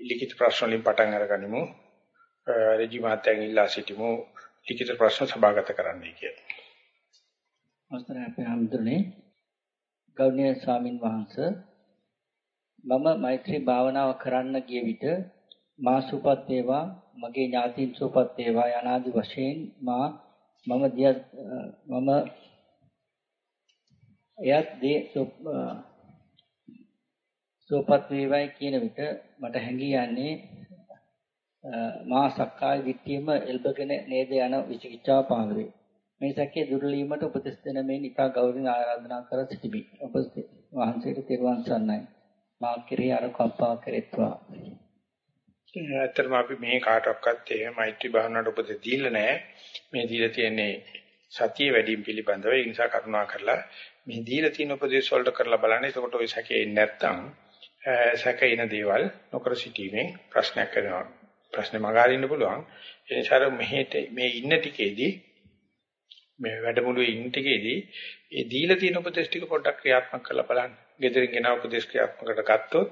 ලිඛිත ප්‍රශ්න වලින් පටන් අරගනිමු. රජි මාත්‍යන් ඉල්ලා සිටිමු ලිඛිත ප්‍රශ්න සභාගත කරන්නයි කියලා. අවසරයි අපේ හඳුනේ ගෞණීය ස්වාමින් වහන්සේ මම මෛත්‍රී භාවනාව කරන්න ගිය විට මා සුපත් වේවා මගේ ඥාතීන් සුපත් වේවා යනාදි වශයෙන් මා මම දිය මම එයත් දේ සුපත් වේවායි කියන විට මට හැඟී යන්නේ මා සක්කාය දිට්ඨියම එල්බගෙන නේද යන විචිකිච්ඡාව පහළ වේ. මේ සැකේ දුර්ලීමට උපදෙස් දෙන මේ නිකා ගෞරවයෙන් ආරාධනා කර සිටිමි. ඔබ වහන්සේට තෙරුවන් සරණයි. මා කෙරෙහි අර කම්පා කෙරෙත්වා. ඇත්තටම අපි මේ කාටවත් එහෙම මෛත්‍රී භාවනාවට උපදෙස් දීලා නැහැ. මේ දීලා තියෙන්නේ සතිය වැඩිම පිළිබඳව. ඒ නිසා කරුණා කරලා මේ දීලා තියෙන උපදේශ වලට කරලා බලන්න. එතකොට ওই සැකේ නැත්තම් සැකේන දේවල් නොකර සිටීමෙන් ප්‍රශ්නයක් වෙනවා. ප්‍රශ්නේ මගහරින්න පුළුවන්. ඒ නිසා මෙහෙට මේ ඉන්න ටිකේදී මේ වැඩමුළුවේ ඉන්න ටිකේදී ඒ දීලා තියෙන උපදේශ ටික පොඩ්ඩක් ක්‍රියාත්මක කරලා බලන්න. ගෙදරින් ගෙන උපදේශ ක්‍රියාත්මකට ගත්තොත්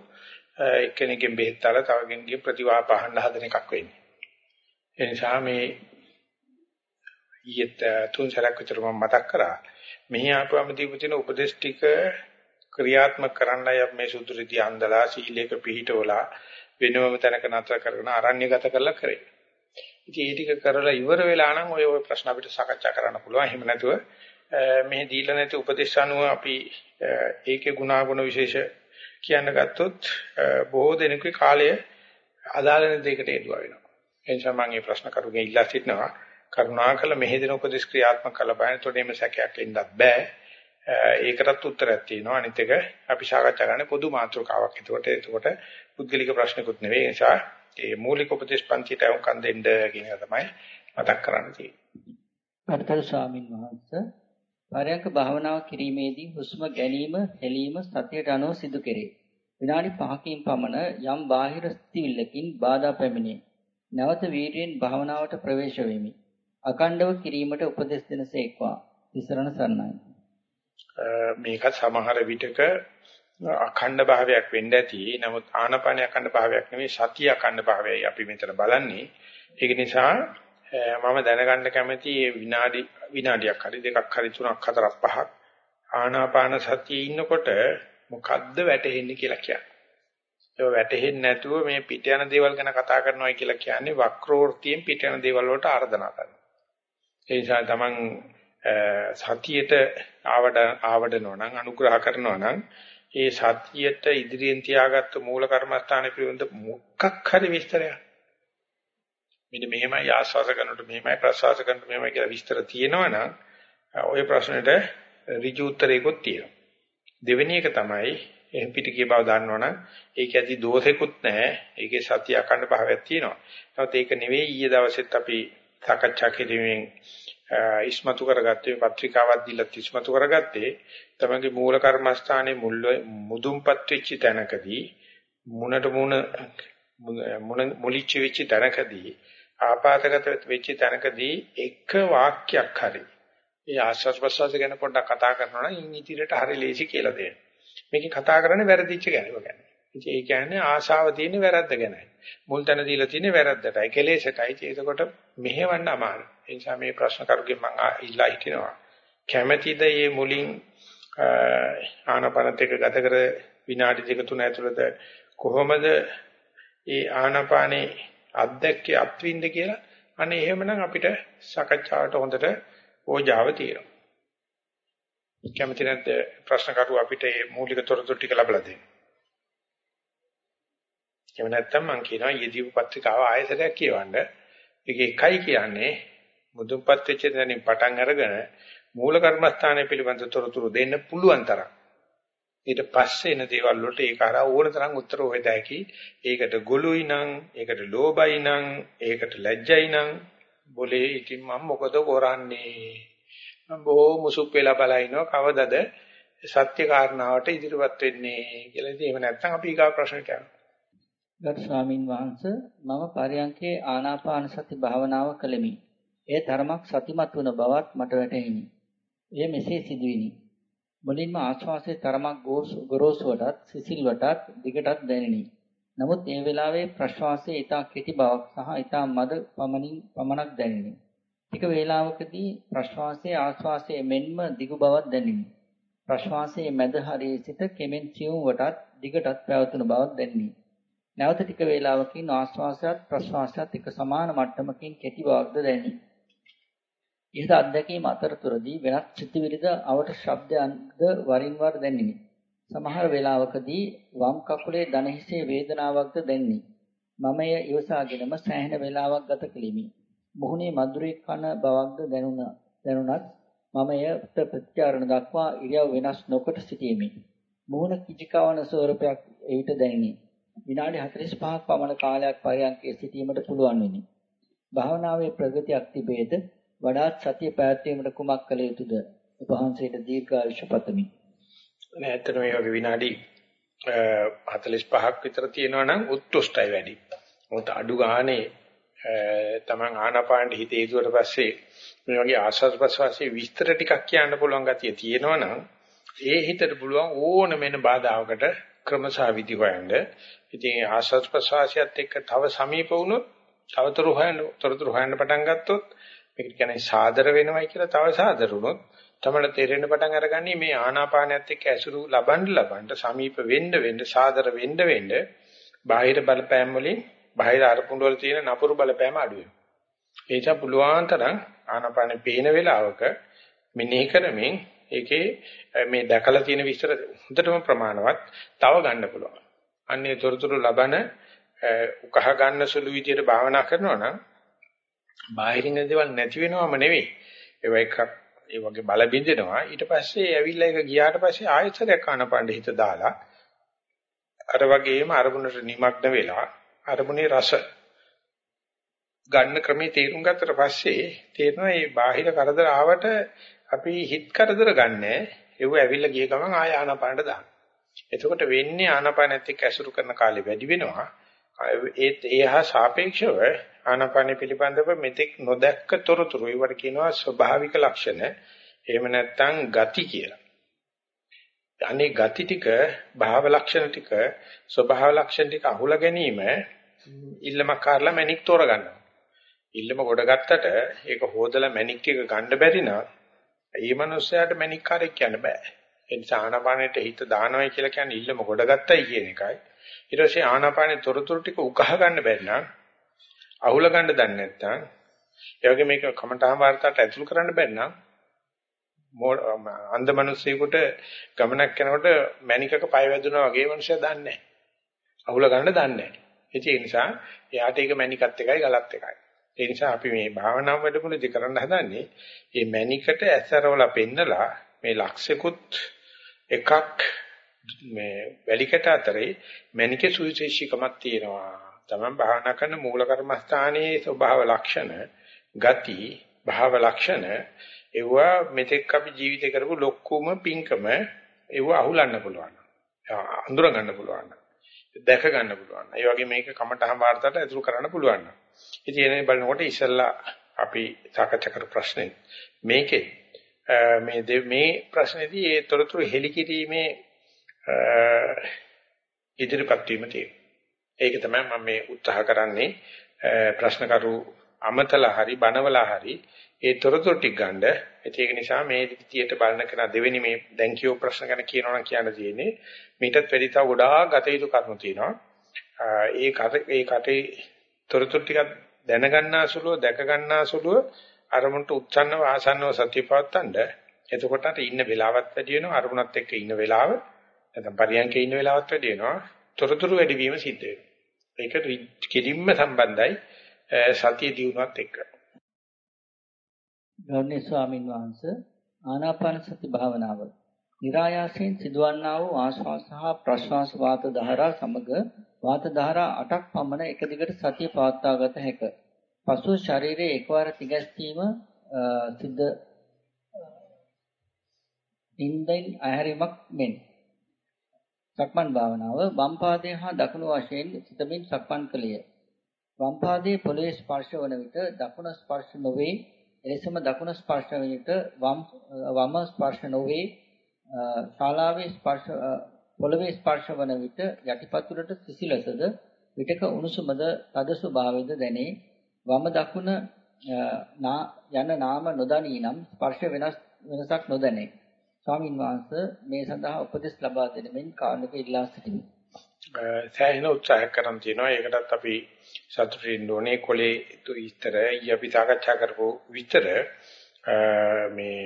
එක්කෙනෙක්ගෙන් බෙහෙත් අරලා තව කෙනෙක්ගේ ප්‍රතිවාප අහන්න හදන එකක් වෙන්නේ. ඒ නිසා මේ ඊයත් තුන් සැරයක් විතර මම මතක් කරා. මෙහි ආපුවම දීපු තියෙන උපදේශ ටික ක්‍රියාත්මක කරන්නයි අපි මේ සුදුරිති අන්දලා සීලයක පිහිටවලා වෙනවම තැනක නතර කරගෙන අරණ්‍යගත කරලා කරේ. ඉතින් ඒ ටික කරලා ඉවර වෙලා නම් ඔය ඔය ප්‍රශ්න අපිට සාකච්ඡා කරන්න පුළුවන්. එහෙම නැතුව මේ දීලා නැති උපදේශ අනුව අපි ඒකේ ගුණාගුණ විශේෂ කියන්න ගත්තොත් බොහෝ දෙනෙකුගේ කාලය අදාළ දෙයකට යෙදුවා වෙනවා. ඒ නිසා මම මේ ප්‍රශ්න කරුගේ ඉල්ලා සිටිනවා. කරුණාකර මෙහෙදින උපදේශ ක්‍රියාත්මක කළ බලන්න. එතකොට මේ සැකයක් එන්නත් බෑ. ඒකටත් උත්තරයක් තියෙනවා. අනිත් එක අපි සාකච්ඡා කරන්නේ පොදු මාතෘකාවක්. එතකොට එතකොට පුද්ගලික ප්‍රශ්නකුත් නෙවෙයි. ඒ නිසා ඒ මූලික උපදේශ පන්තියට වුන් දෙන්න කියන එක තමයි මතක් කරන්න තියෙන්නේ. අර්ථ ස්වාමින් වහන්සේ පරයන්ක භාවනාව කිරීමේදී හුස්ම ගැනීම, හෙලීම සතියට අනුව සිදු කෙරේ. විනාඩි 5කින් පමණ යම් බාහිර ස්ථිවිල්ලකින් බාධා පැමිණේ. නැවත වීර්යෙන් භාවනාවට ප්‍රවේශ වෙමි. අකණ්ඩව කිරීමට උපදෙස් දෙනසේක්වා. විසරණ සරණයි. මේක සමහර විටක අඛණ්ඩ භාවයක් වෙන්න ඇති. නමුත් ආනපන අඛණ්ඩ භාවයක් නෙවෙයි සතිය අඛණ්ඩ භාවයයි අපි මෙතන බලන්නේ. ඒක නිසා මම දැනගන්න කැමති විනාඩි විනාඩියක් හරි දෙකක් හරි තුනක් හතරක් පහක් ආනාපාන සතියේ ඉන්නකොට මොකද්ද වැටහෙන්නේ කියලා කියන්නේ. ඒක වැටහෙන්නේ නැතුව මේ පිට යන දේවල් ගැන කතා කරනවා කියලා කියන්නේ වක්‍රෝර්තියෙන් පිට යන දේවල් වලට ආර්දනා කරනවා. ඒ නිසා තමන් සතියට ආවඩ ආවඩනවා නම් අනුග්‍රහ කරනවා නම් ඒ සතියට ඉදිරියෙන් තියාගත්ත මූල කර්මස්ථානයේ පිළිබඳ මොකක් හරි විස්තරයක් මෙන්න මෙහෙමයි ආස්වාස කරනකොට මෙහෙමයි ප්‍රසවාස කරනකොට මෙහෙමයි කියලා විස්තර තියෙනවා නම් ওই ප්‍රශ්නෙට ඍජු උත්තරයකුත් තියෙනවා. දෙවෙනි එක තමයි එහෙන් පිට කිය බව දන්නවනම් ඒක ඇති දෝෂෙකුත් නැහැ. ඒකේ සත්‍ය අකණ්ඩ භාවයක් තියෙනවා. නමුත් ඒක නෙවෙයි ඊයේ දවසෙත් අපි සාකච්ඡා කිරීමෙන් ඉස්මතු කරගත්තේ පත්‍රිකාවක් දීලා ඉස්මතු කරගත්තේ තමගේ මූල කර්මස්ථානයේ මුල් මුදුන්පත් වෙච්ච තැනකදී මුණට මුණ මුණ මුලිච්ච වෙච්ච තැනකදී ආපాతගත වෙච්ච තැනකදී එක වාක්‍යයක් හරි ඒ ආශ්වාස ප්‍රශ්වාස ගැන පොඩ්ඩක් කතා කරනවා නම් ඉන් ඉදිරියට හරි ලේසි කියලා දෙන්න. මේකේ කතා කරන්නේ වැරදිච්ච ගැනව ගැන. ඉතින් ඒ කියන්නේ ආශාව තියෙන වැරද්ද ගැනයි. මුල් තැන දීලා තියෙන්නේ වැරද්දටයි, කෙලෙසටයි. ඒකකොට මෙහෙවන්න අමාරුයි. ඒ නිසා මේ ප්‍රශ්න කරුගෙන් මම ඉල්ලා හිටිනවා. කැමැතිද මේ මුලින් ආනපනත් එක ගත කර විනාඩි දෙක තුන ඇතුළත කොහොමද ඒ ආනපානේ අත්දැක්කේ අත්විඳ කියලා අනේ එහෙමනම් අපිට සාකච්ඡාවට හොඳට ඕජාව තියෙනවා. කැමති නැද්ද ප්‍රශ්න කරු අපිට මේ මූලික තොරතුරු ටික ලබා දෙන්න. එහෙම නැත්නම් මම කියනවා යෙදීපු පත්‍රිකාව ආයතනයක් කියවන්න. ඒක එකයි කියන්නේ මුදුන්පත් වෙච්ච දැනින් පටන් අරගෙන මූල කර්මස්ථානය පිළිබඳ තොරතුරු දෙන්න පුළුවන් තරම්. ඊට පස්සේ එන දේවල් වලට ඒක අර ඕන තරම් උත්තර හොයදාකි. ඒකට ගොළුයි නම්, ඒකට ලෝභයි නම්, ඒකට ලැජ්ජයි නම් બોලේ ඉතින් මම මොකද කරන්නේ? මම බොහෝ මුසුප් වෙලා බලනවා කවදද සත්‍ය කාරණාවට ඉදිරිපත් වෙන්නේ කියලා. ඉතින් එහෙම නැත්නම් අපි ඊගා ප්‍රශ්නට යනවා. ගරු ස්වාමින් වහන්සේ මම පරයන්කේ ආනාපාන සති භාවනාව කළෙමි. ඒ තරමක් සතිමත් වන බවත් මට වැටහිණි. එය මෙසේ සිදුවිනි. මුලින්ම ආශ්වාසයේ තරමක් ගොරෝසුවටත් සිසිල්වටත් දිගටත් දැනිනි. නමුත් ඒ වෙලාවේ ප්‍රශ්වාසයේ ඊටා කෙටි බවක් සහ ඊටා මද පමණින් පමණක් දැනිනි. ටික වේලාවකදී ප්‍රශ්වාසයේ ආශ්වාසයේ මෙන්ම දිගු බවක් දැනිනි. ප්‍රශ්වාසයේ මැද හරියේ සිට කෙමෙන් සියුම් වටත් දිගටත් පැවතුණු බවක් දැනිනි. නැවත ටික වේලාවකින් ආශ්වාසයත් ප්‍රශ්වාසයත් එක සමාන මට්ටමකින් කෙටි බවක්ද දැනිනි. ඉහත අත්දැකීම් අතරතුරදී වෙනත් සිතිවිලිද අවට ශබ්දයන්ද වරින් වර දැනිනි. සමහර වේලාවකදී වම් කකුලේ දන හිසේ වේදනාවක්ද දැනිනි. මම එය ඉවසාගෙනම සෑහෙන වේලාවක් ගත කෙලිමි. මුහුණේ මధుරේ කන බවක්ද දැනුණ දැනුණත් මම එයට ප්‍රතිචාරණ දක්වා ඉරියව් වෙනස් නොකොට සිටීමි. මුහුණ කිචිකවන ස්වරූපයක් එවිට දැනිනි. විනාඩි 45ක් පමණ කාලයක් පරයන්කේ සිටීමට පුළුවන් වෙනි. භාවනාවේ ප්‍රගතියක් තිබේද වඩාත් සතිය පැවැත්වීමට කුමක් කළ යුතුද? උපහාසයට දීර්ඝායුෂ පතමි. නෑ ඇත්තටම මේ වගේ විනාඩි 45ක් විතර තියෙනවා නම් උත්කෘෂ්ටයි වැඩි. මොකද අඩු ගානේ තමන් ආනාපානට හිත හේතුවට පස්සේ මේ වගේ ආස්වාද ප්‍රසවාසයේ විස්තර ටිකක් කියන්න පුළුවන් ගතිය තියෙනවා නම් ඒ හිතට පුළුවන් ඕන මෙන්න බාධාවකට ක්‍රමසා විදි හොයන්න. ඉතින් ආස්වාද ප්‍රසවාසයත් එක්ක තව සමීප වුණොත් තවතරු හොයන්න තොරතුරු හොයන්න පටන් ගත්තොත් මේක කියන්නේ සාදර වෙනවයි කියලා තව සාදර වුණොත් තමයි තේරෙන්න පටන් අරගන්නේ මේ ආනාපානයත් එක්ක ඇසුරු ලබන්න ලබන්න සමීප වෙන්න වෙන්න සාදර වෙන්න වෙන්න බාහිර බලපෑම් වලින් බාහිර අරමුණු වල තියෙන නපුරු බලපෑම අඩු වෙනවා. ඒ නිසා පුළුවන් තරම් ආනාපානෙ පේන වෙලාවක මෙනෙහි කරමින් ඒකේ මේ දැකලා තියෙන විස්තර හොඳටම ප්‍රමාණවත් තව ගන්න පුළුවන්. අන්නේ තොරතුරු ලබන උකහ ගන්න සුළු විදියට භාවනා කරනවා නම් බාහිරින් දේවල් නැති වෙනවම නෙවෙයි. ඒව එකක් ඒ වගේ බල බින්දෙනවා. ඊට පස්සේ ඇවිල්ලා ඒක ගියාට පස්සේ ආයතරයක් ආනපණ්ඩ හිත දාලා අර වගේම අරමුණට නිමග්න වෙලා අරමුණේ රස ගන්න ක්‍රමයේ තේරුම් ගත්තට පස්සේ තේරෙනවා මේ බාහිර කරදර ආවට අපි හිත කරදර ගන්නෑ. ඒව ඇවිල්ලා ගිය ගමන් ආය ආනපණ්ඩ දාන්න. එතකොට වෙන්නේ ආනපනත් එක්ක ඇසුරු කරන කාලය වැඩි වෙනවා. ඒත් ඒහා සාපේක්ෂව ආනාපාන පිළිබඳව මෙතෙක් නොදැක්ක තොරතුරු ඒවට කියනවා ස්වභාවික ලක්ෂණ. එහෙම නැත්නම් ගති කියලා. අනේ ගති ටික, භාව ලක්ෂණ ටික, ස්වභාව ලක්ෂණ ටික අහුලා ගැනීම ඉල්ලම කාරලා මැනික් තෝරගන්නවා. ඉල්ලම කොට ගත්තට ඒක හොදලා මැනික් ටික ගන්න බැරි නම් ඒ මනුස්සයාට මැනික් කාර්යයක් කියන්න බෑ. ඒ නිසා ආනාපානෙට හිත දානවයි කියලා කියන්නේ ඉල්ලම කොට ගත්තයි කියන එකයි. ඊට පස්සේ ආනාපානේ තොරතුරු ටික උකහා ගන්න බැරි නම් අහුල ගන්න දන්නේ නැත්නම් ඒ වගේ මේක කමඨාන් වාර්තාවට ඇතුල් කරන්න බැරි නම් අන්ධ මිනිස්සෙකුට ගමනක් යනකොට මැනිකක පය වැදුනා වගේ මිනිස්සයා දන්නේ නැහැ. අහුල ගන්න දන්නේ නැහැ. ඒ නිසා එයාට ඒක මැනිකත් එකයි ගලත් එකයි. ඒ නිසා අපි මේ භාවනාව වැඩමුළුදී කරන්න හදන්නේ මේ මැනිකට ඇසරවලා පෙන්නලා මේ ලක්ෂිකුත් එකක් මේ වැලිකට අතරේ මැනිකේ සුවිශේෂීකමක් තියෙනවා. තමන් භාවනා කරන මූල කර්මස්ථානයේ ස්වභාව ලක්ෂණ, ගති, භාව ලක්ෂණ ඒවා මෙතෙක් අපි ජීවිතේ කරපු ලොක්කුම පිංකම ඒවා අහුලන්න පුළුවන්. අඳුර ගන්න පුළුවන්. දැක ගන්න පුළුවන්. ඒ වගේ මේක කමටහන් වාර්තාවට ඇතුළු කරන්න පුළුවන්. ඉතින් එනේ බලනකොට ඉස්සල්ලා අපි සාකච්ඡා කරපු ප්‍රශ්නේ මේකේ මේ මේ ප්‍රශ්නේදී ඒ තොරතුරු හෙලිකිරීමේ ඉදිරිපත් වීම තියෙනවා. ඒක තමයි මම මේ උත්සාහ කරන්නේ ප්‍රශ්න කරු අමතලා හරි බනවලා හරි ඒ තොරතුරු ටික ගන්න. ඒක නිසා මේ විදියට බලන කෙනා දෙවෙනි මේ දැන් කියෝ ප්‍රශ්න ගැන කියනවා කියන්න තියෙන්නේ මීටත් වැඩි තව ගොඩාක් ගත යුතු කරුණු තියෙනවා. ඒ කට ඒ කටේ තොරතුරු ටික දැනගන්නාසුලුව දැක ගන්නාසුලුව අරමුණට උත්සන්නව ආසන්නව සතියපවත්තන්න එතකොට අර ඉන්න වෙලාවත් වැඩි වෙනවා අරමුණත් එක්ක ඉන්න වෙලාව නැත්නම් පරියන්කේ ඉන්න වෙලාවත් වැඩි වෙනවා තොරතුරු වැඩි වීම සිද්ධ වෙනවා ඒක කෙලින්ම සම්බන්ධයි සතිය දියුණුවත් එක්ක. ගෞරවනීය ස්වාමින් වහන්සේ ආනාපාන සති භාවනාව નિરાයාසයෙන් සිදුවන්නා වූ ආශ්වාස සහ ප්‍රශ්වාස වාත ධාරා සමග වාත ධාරා 8ක් පමණ එක දිගට සතිය පවත්වාගත හැක. පසුව ශරීරයේ එකවර තිගැස්වීම සිද්ධ ඉන්දෙන් අහැරීමක් මෙන් සක්මන් භාවනාව වම් පාදයේ හා දකුණු වශයෙන් සිතමින් සක්මන් කළේය. වම් පාදයේ පොළවේ ස්පර්ශ වන විට දකුණ ස්පර්ශ නොවේ. එලෙසම දකුණ ස්පර්ශ වන විට වම් වම ස්පර්ශ නොවේ. ශාලාවේ ස්පර්ශ පොළවේ ස්පර්ශ වන විට යටිපතුලට සිසිලසද විටක උණුසුමද තද ස්වභාවයද දැනේ. වම දකුණ යන නාම නොදනී නම් ස්පර්ශ වෙනස් වෙනසක් නොදැනේ. ස්වාමින් වහන්සේ මේ සඳහා උපදෙස් ලබා දෙන මෙන් කාරණක ඉල්ලා සිටිමි. සෑහෙන උත්සාහයක් කරන් තියෙනවා. ඒකටත් අපි සතුටින් ඕනේ කොලේ විස්තර ඊ සාකච්ඡා කරපු විස්තර මේ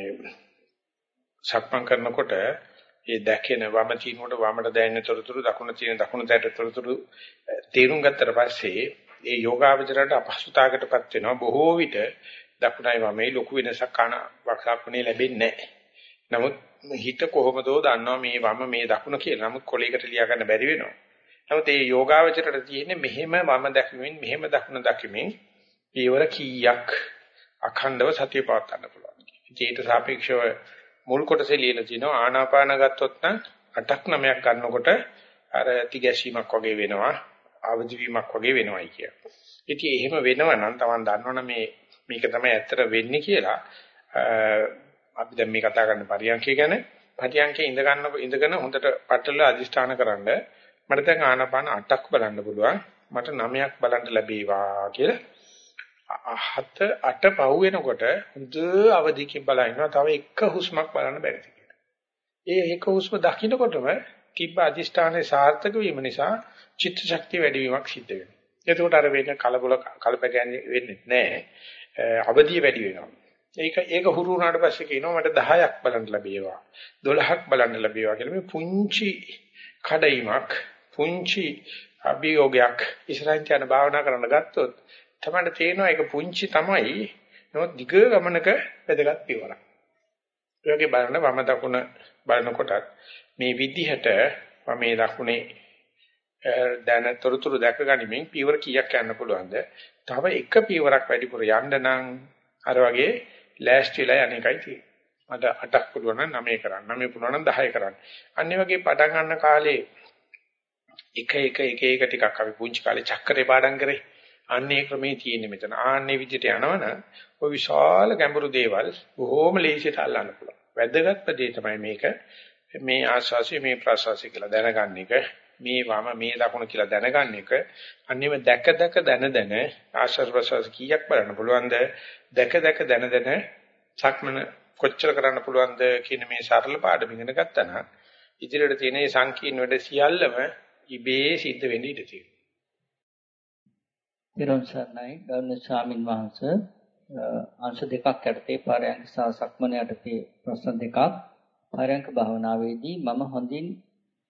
සක්මන් කරනකොට ඒ දැකෙන වම තිනකොට වමට දැනෙන තොරතුරු දකුණ තියෙන දකුණ දැට තොරතුරු තේරුම් ගත්තට පස්සේ ඒ යෝගාවචරයට අපහසුතාවකටපත් වෙනවා බොහෝ විට දකුණයි වමේ ලොකු වෙනසක් කන වක්සක්ුණේ ලැබෙන්නේ නැහැ. නමුත් හිත කොහොමදෝ දන්නවා මේ වම මේ දකුණ කියලා. නමුත් කොලයකට ලියා ගන්න බැරි වෙනවා. නමුත් මේ යෝගාවචරයට තියෙන්නේ මෙහෙම වම දැකීමෙන් මෙහෙම දකුණ දැකීමෙන් ඊවර කීයක් අඛණ්ඩව සතිය පවත් ගන්න පුළුවන්. ඊට සාපේක්ෂව මුල් කොටසේ ලියලා තිනවා ආනාපාන ගත්තොත් නම් 8ක් 9ක් ගන්නකොට අර තිගැසීමක් වගේ වෙනවා අවදි වීමක් වගේ වෙනවයි කිය. ඉතින් එහෙම වෙනවා නම් Taman දන්නවනේ මේ මේක තමයි ඇත්තට වෙන්නේ කියලා අපි දැන් මේ කතා කරන පරියන්කය ගැන පරියන්කේ ඉඳ ගන්න ඉඳගෙන හොඳට පටල අදිෂ්ඨාන කරන්න මට දැන් ආනාපාන 8ක් බලන්න පුළුවන් මට 9ක් බලන්න ලැබේවා කියලා හත අට පහ වෙනකොට හොඳ අවදිකින් බලනවා තව එක හුස්මක් බලන්න බැරිද කියලා. ඒ එක හුස්ම දකින්නකොටම තිබ්බ අදිෂ්ඨානයේ සාර්ථක වීම නිසා චිත්ත ශක්තිය වැඩි වීමක් සිද්ධ වෙනවා. එතකොට අර වෙන කලබල කලබගැන්නේ වෙන්නේ නැහැ. අවදිය වැඩි වෙනවා. ඒක ඒක හුරු වුණාට පස්සේ කියනවා මට 10ක් බලන්න ලැබේවා. 12ක් බලන්න ලැබේවා කියලා මේ පුංචි කඩයිමක් පුංචි අභියෝගයක් ඉස්සරහින් යන භාවනා කරන්න ගත්තොත් තමයි තේරෙනවා ඒක පුංචි තමයි නමුත් දිග ගමනක වැදගත් පියවරක්. ඒ වගේ බලන වම දකුණ බලනකොටත් මේ විදිහට වමේ දකුණේ දැන තොරතුරු දැක ගනිමින් පියවර කීයක් යන්න පුළුවන්ද? තව එක පියවරක් වැඩිපුර යන්න නම් අර වගේ ලෑස්තිලා යන්නේකයි තියෙන්නේ. මට 8ක් පුළුවන් නම් 9 කරන්න. 9 පුළුවන් නම් 10 කරන්න. අනිත් වගේ පටන් ගන්න කාලේ එක එක එක එක ටිකක් අපි පුංචි කාලේ චක්‍රේ පාඩම් කරේ. අන්නේ ක්‍රමේ තියෙන්නේ මෙතන. ආන්නේ විදිහට යනවනම් ඔය විශාල ගැඹුරු දේවල් බොහොම ලේසියට අල්ලන්න පුළුවන්. වැදගත්ම දේ තමයි මේක. මේ ආශාසය මේ ප්‍රසවාසය කියලා දැනගන්න එක. මේ වම මේ දකුණ කියලා දැනගන්න එක. අන්නේම දැක දැක දැන දැන ආශාස ප්‍රසවාස කීයක් බලන්න පුළුවන්ද? දැක දැක දැන දැන සක්මන කොච්චර කරන්න පුළුවන්ද කියන මේ සරල පාඩම ඉගෙන ගත්තා නම් ඉදිරියට තියෙන මේ සංකීර්ණ වැඩ සියල්ලම ඉබේ සිද්ධ වෙන්න ඉඩ තියෙනවා. නිරොන් සර්ණයි ගෞරවනීය ස්වාමින් වහන්සේ අංශ දෙකක් යටතේ පාරයන්ක සහ සක්මන යටතේ ප්‍රශ්න දෙකක් පාරයන්ක භාවනාවේදී මම හොඳින්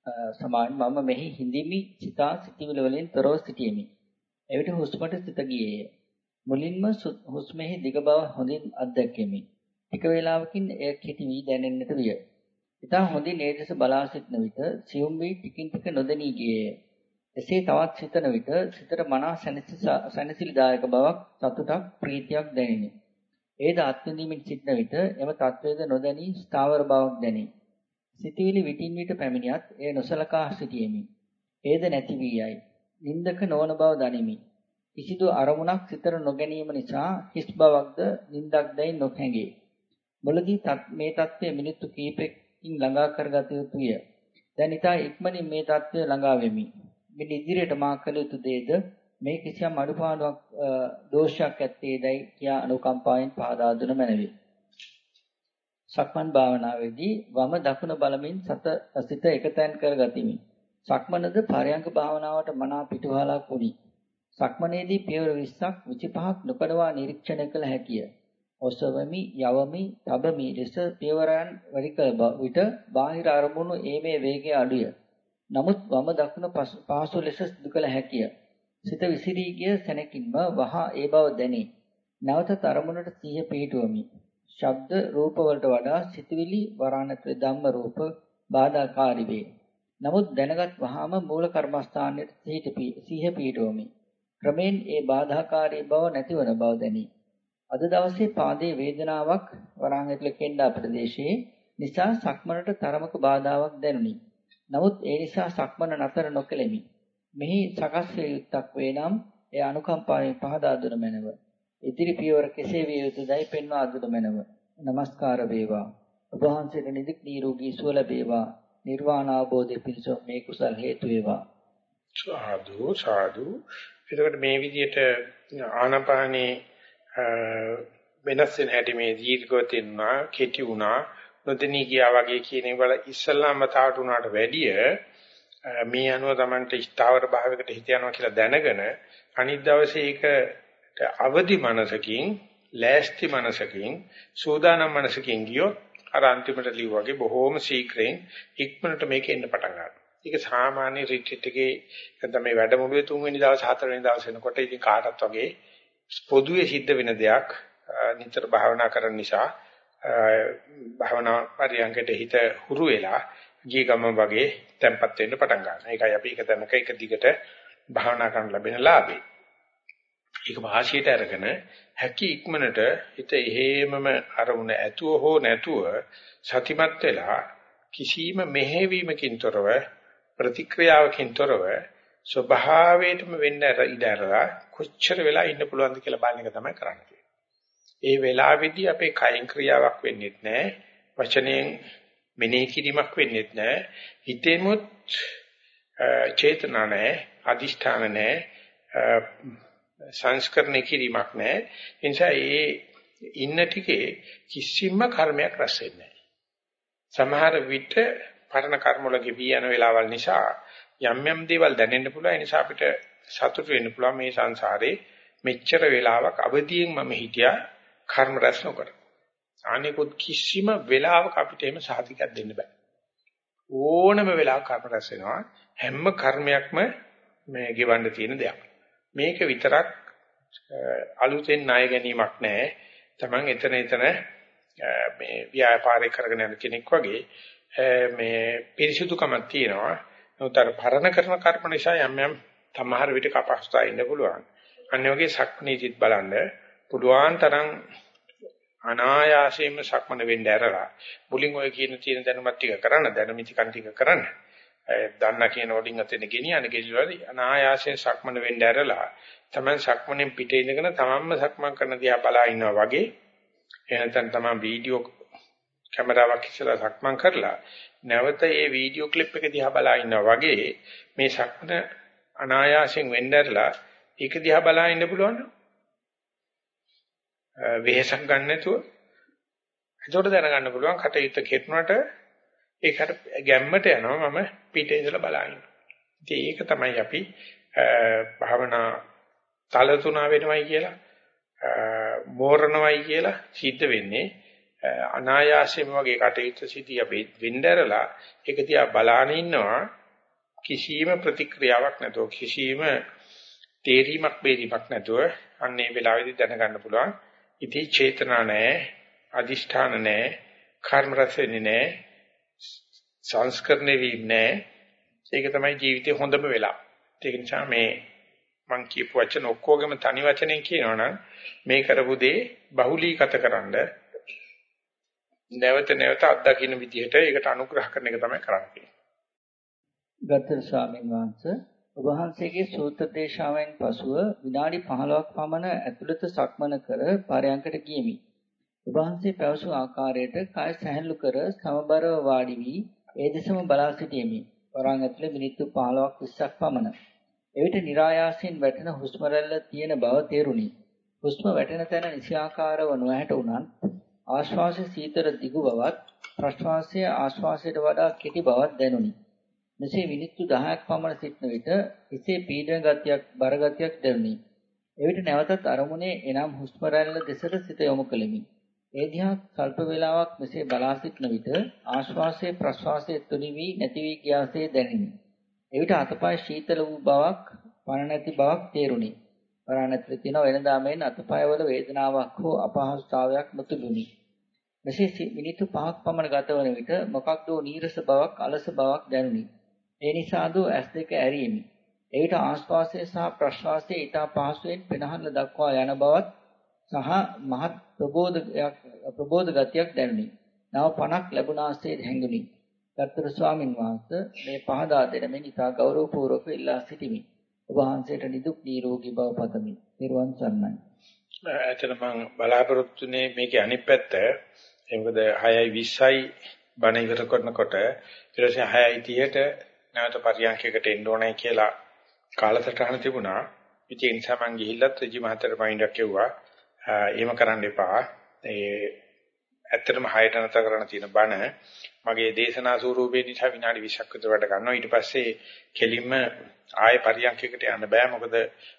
සමාන මම මෙහි හිඳිමි සිතා සිටිවිල වලින් තොරව සිටියෙමි. එවිට හුස්මට සිත ගියේය. මුලින්ම හුස්මෙහි දිග බව හොඳින් අත්දැකෙමි. ටික වේලාවකින් එය කෙටි වී දැනෙන්නට විය. ඉතා හොඳින් ඒ දෙස බලා සිටන විට සියුම් වී ටිකින් ටික නොදැනී ගියේය. එසේ තවත් සිතන විට සිතට මනා සැනසිලිදායක බවක් සතුටක් ප්‍රීතියක් දැනිනි. ඒද අත්විඳීමෙන් සිටන විට එම තත්වයේද නොදැනී ස්ථාවර බවක් දැනේ. සිතවිලි විටින් විට පැමිණියත් එය නොසලකා සිටියෙමි. ඒද නැති වී යයි. නින්දක නොවන බව දනිමි. කිසිදු අරමුණක් සිතට නොගැනීම නිසා හිස් බවක්ද නින්දක් දැයි නොහැඟේ. මුලදී මේ தත්ත්වය මිනිත්තු කිහිපයකින් ළඟා කරගත යුතුය. දැන් ඊට ඉක්මනින් මේ தත්ත්වය ළඟා වෙමි. මින් ඉදිරියට මා කළ යුතු දේද මේ කිසියම් අඩුපාඩුවක් දෝෂයක් ඇත්තේදයි කියා අනුකම්පාවෙන් පහදා දුන මැනවි. සක්මන් භාවනාවේදී වම දකුණ බලමින් සත සිත එකතෙන් කරගතිමි. සක්මනද පරයන්ක භාවනාවට මනා පිටුවහලක් වුණි. සක්මනේදී පියවර 20ක් 25ක් නොකඩවා නිරීක්ෂණය කළ හැකිය. ඔසවමි යවමි තබමි ලෙස පියවරයන් වැඩි කළ විට බාහිර අරමුණු ඒමේ වේගය අඩුය. නමුත් වම දකුණ පහසු ලෙස සිදු කළ හැකිය. සිත විසිරී ගිය සැනකින්ම වහා ඒ බව දැනේ. නැවත අරමුණට සිහිය පිහිටුවමි. ශබ්ද රූප වලට වඩා සිතවිලි වරණත ධම්ම රූප බාධාකාරී වේ. නමුත් දැනගත් වහාම මූල කර්මස්ථානයේ සිහිය පිහිටුවමි. ක්‍රමෙන් ඒ බාධාකාරී බව නැතිවන බව දැනේ. අද දවසේ පාදයේ වේදනාවක් වරාන් ඇතුළේ කෙන්ඩා ප්‍රදේශයේ නිසා සක්මනට තරමක බාධාවක් දැනුනි. නමුත් ඒ නිසා සක්මන නතර නොකෙලෙමි. මෙහි සකස් වේ යුත්තක් වේ නම් එය අනුකම්පාවෙන් පහදා දුන මැනව. ඉදිරි පියවර කෙසේ විය යුතුදයි පෙන්වා දුන මැනව. নমස්කාර වේවා. ඔබ වහන්සේට නිදුක් නිරෝගී සුව ලැබේවා. නිර්වාණ අවබෝධය පිණිස මේ කුසල් හේතු වේවා. සාදු සාදු එතකොට මේ විදිහට ආනාපානේ වෙනස් වෙන හැටි මේ දීර්ඝව තියුණා කෙටි වුණා නොදෙනී ගියා වගේ කියන ඒවල ඉස්සල්ලාම තාට උනාට වැඩිය මේ අනුව Tamanට ස්ථාවර භාවයකට හිත යනවා කියලා දැනගෙන අනිත් දවසේ ඒක අවදි මනසකින් ලෑස්ති මනසකින් සූදානම් මනසකින් ගියොත් අර අන්තිමට ලිව්වාගේ බොහෝම ශීක්‍රයෙන් ඉක්මනට මේක එන්න පටන් ගන්නවා. ඒක සාමාන්‍ය රිට්‍රීට් එකේ නැත්නම් මේ වැඩමුළුවේ තුන්වෙනි දවස් හතරවෙනි දවස් වෙනකොට ඉතින් කාටත් වගේ පොදුවේ සිද්ධ වෙන දෙයක් නිතර භාවනා කරන නිසා භාවනා පරියන්කට හිත හුරු වෙලා ගිය ගම වගේ තැම්පත් වෙන්න පටන් ගන්නවා. ඒකයි අපි එක තැනක එක දිගට භාවනා කරන්න ලැබෙන ලාභේ. ඒක වාසියට අරගෙන හැකි ඉක්මනට හිත එහෙමම අරමුණ ඇතුව හෝ නැතුව සතිමත් වෙලා කිසිම මෙහෙවීමකින් තොරව ප්‍රතික්‍රියාවකින් තොරව ස්වභාවයෙන්ම වෙන්න ඉඩ ඇරලා කොච්චර වෙලා ඉන්න පුළුවන්ද කියලා බලන එක තමයි කරන්නේ. ඒ වෙලාවේදී අපේ කයින් ක්‍රියාවක් වෙන්නේ නැහැ. වචනයෙන් මෙනෙහි කිරීමක් වෙන්නේ නැහැ. හිතෙමුත් චේතනා නැහැ, අදිෂ්ඨාන නැහැ, සංස්කරණය කිරීමක් නැහැ. ඒ නිසා ඒ ඉන්න ටිකේ කිසිම කර්මයක් රැස් වෙන්නේ නැහැ. සමහර විට පරණ කර්ම වල ගෙවි යන වෙලාවල් නිසා යම් යම් දේවල් දැනෙන්න පුළුවන්. ඒ නිසා අපිට සතුට වෙන්න පුළුවන් මේ සංසාරේ මෙච්චර වෙලාවක් අවදියෙන් මම හිටියා කර්ම රැස් නොකර. අනිකුත් කිසිම වෙලාවක අපිට එහෙම සාධිකයක් දෙන්න බෑ. ඕනම වෙලාවක කර්ම රැස් වෙනවා. හැම කර්මයක්ම මේ ගෙවන්න තියෙන දෙයක්. මේක විතරක් අලුතෙන් ණය ගැනීමක් නෑ. Taman එතන එතන මේ ව්‍යාපාරය කරගෙන යන කෙනෙක් වගේ මේ පිරිසුදුකමක් තියෙනවා. නමුත් අර පරණ කරන කර්ම නිසා යම් යම් තමහර විට කපස්ථා ඉන්න පුළුවන්. අන්න වගේ සක්නීතිත් බලන්න පුළුවන් තරම් අනායාසයෙන්ම සක්මන වෙන්න ඇරලා මුලින් ඔය කියන තියෙන දැනුමත් ටික කරන්න දැනුමිති කන් ටික කරන්න දන්න කියන වලින් අතෙන් ගෙනියන ගෙලිවල අනායාසයෙන් සක්මන වෙන්න ඇරලා තමයි සක්මනේ පිටේ ඉඳගෙන තමන්ම සක්මන් කරන දිහා බලා ඉන්නවා වගේ එහෙනම් තමයි වීඩියෝ කැමරාවක් ඉස්සලා සක්මන් කරලා නැවත මේ වීඩියෝ ක්ලිප් එක දිහා බලා ඉන්නවා වගේ මේ සක්මන අනායාසයෙන් වෙන්න ඇරලා ඒක දිහා බලා ඉන්න පුළුවන් වෙහසක් ගන්න නැතුව. එතකොට දැනගන්න පුළුවන් කටයුත්ත කෙරුණාට ඒකට ගැම්මට යනවා මම පිටේ ඉඳලා බලන. ඉතින් ඒක තමයි අපි භාවනා තල තුනා වෙනවයි කියලා මෝරණවයි කියලා සිද්ධ වෙන්නේ. අනායාසයෙන්ම වගේ කටයුත්ත සිටි අපි වෙnderලා ඒක තියා බලාන ඉන්නවා. කිසිම ප්‍රතික්‍රියාවක් නැතුව කිසිම තේරීමක් බේරීමක් නැතුව අන්නේ වෙලාවේදී දැනගන්න පුළුවන්. ඉතින් චේතනා නැහැ, අදිෂ්ඨාන නැහැ, කර්ම රස වෙන්නේ නැහැ, සංස්කරණය වීම නැහැ. ඒක තමයි ජීවිතේ හොඳම වෙලාව. ඒක නිසා මේ මං කියපු වචන ඔක්කොගෙම තනි වචනෙන් කියනවනම් මේ කරපු දේ බහුලීගතකරනද නැවත නැවත අත්දකින්න විදිහට ඒකට අනුග්‍රහ කරන එක තමයි කරන්නේ. ගත්තර ස්වාමීන් වහන්සේ ඔබ වහන්සේගේ සූත්‍ර දේශාවෙන් පසුව විනාඩි 15ක් පමණ ඇතුළත සක්මන කර පරයන්කට ගියමි. ඔබ වහන්සේ පැවසු ආකාරයට කය සැහැල්ලු කර සමබරව වාඩි වී ඒ දෙසම බලා සිටීමි. වරන් ඇතුළේ මිනිත්තු 15ක් 20ක් පමණ. එවිට નિરાයාසයෙන් වැටෙන හුස්ම රැල්ල තියෙන බව තේරුණි. හුස්ම වැටෙන තැන නිසියාකාරව නොහැට උනත් ආශ්වාසයේ සීතල දිගු බවත් ප්‍රශ්වාසයේ ආශ්වාසයට වඩා කෙටි බවක් දැනුනි. මෙසේ මිනිත්තු 10ක් පමණ සිටන විට එසේ පීඩන ගතියක් බර ගතියක් දැනුනි. එවිට නැවතත් අරමුණේ එනම් හුස්ම රැල්ල දෙසට සිත යොමු කළෙමි. ඒ දිහා සල්ප වේලාවක් මෙසේ බලා සිටන විට ආශ්වාසයේ ප්‍රශ්වාසයේ තුනි වී නැති වී ගියාසේ දැනිනි. එවිට අතපය ශීතල වූ බවක් පණ නැති බවක් තේරුණි. වරණත්‍රි තින වෙනදා මෙන් අතපයවල වේදනාවක් හෝ අපහසුතාවයක් නොතිබුණි. මෙසේ මිනිත්තු 5ක් පමණ ගතවන විට මොකක්දෝ නීරස බවක් අලස බවක් දැනුනි. ඒ නිසාද ඇස් දෙක ඇරීමි. එවිට ආශ්වාසය සහ ප්‍රශ්වාසය ඊට පහසුවෙන් පෙනහර දක්වා යන බවත් සහ මහත් ප්‍රබෝධයක් ප්‍රබෝධ ගතියක් දැනුනි. නව පණක් ලැබුණාසේ හැඟුනි. ගත්තර ස්වාමින් වහන්සේ මේ පහදා දෙන මෙන් ඉතා ගෞරවපූර්වක ඉල්ලා සිටිමි. ඔබ වහන්සේට නිදුක් නිරෝගී බව පතමි. නිර්වන් සරණයි. ඇත්තට මම බලාපොරොත්තුනේ මේකේ අනිත් පැත්ත. ඒ මොකද 6යි 20යි බණ ඉවර කරනකොට ඊට පස්සේ 6යි 30ට නැවත පරියන්කයකට එන්න ඕනේ කියලා කාලසටහන තිබුණා. ඉතින් ඒ නිසා මං ගිහිල්ලත් රජි මහත්තයට පයින්ඩක් කිව්වා. එහෙම කරන්න එපා. ඒ ඇත්තටම හයට නැත කරන්න තියෙන බණ මගේ දේශනා ස්වරූපේ නිසා විනාඩි 20ක් විතර වැඩ ගන්නවා. ඊට පස්සේ කෙලින්ම ආයෙ පරියන්කයකට යන්න බෑ. මොකද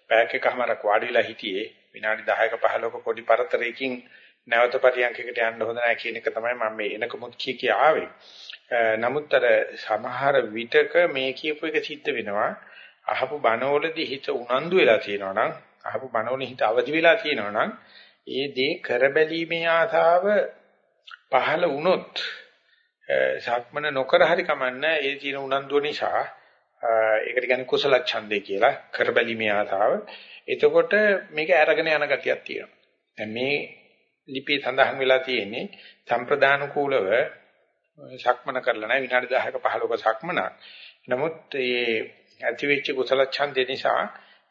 පැයක් එකමාරක් වාඩි වෙලා හිටියේ විනාඩි 10ක 15ක පොඩි පරතරයකින් නැවත පරියන්කයකට යන්න හොඳ නැහැ කියන එක තමයි මම මේ එනකමුත් කිය කිය ආවේ. නමුත් අර සමහර විටක මේ කියපු එක සිද්ධ වෙනවා. අහපු බණවලදී හිත උනන්දු වෙලා තියෙනවා නම් අහපු බණවලින් හිත අවදි වෙලා තියෙනවා නම් ඒ දේ කරබැලීමේ ආසාව පහළ වුණොත් සක්මන නොකර හරි කමන්නේ ඒ තියෙන උනන්දුව නිසා ඒකට කියන්නේ කුසල ඡන්දේ කියලා කරබැලීමේ ආසාව. එතකොට මේක අරගෙන යන ගතියක් තියෙනවා. දැන් මේ ලිපියේ සඳහන් වෙලා තියෙන්නේ සම්ප්‍රදාන කූලව සක්මන කරලා නැහැ විනාඩි 10ක 15ක සක්මනක්. නමුත් මේ ඇති වෙච්ච කුසල ඡන්දේ නිසා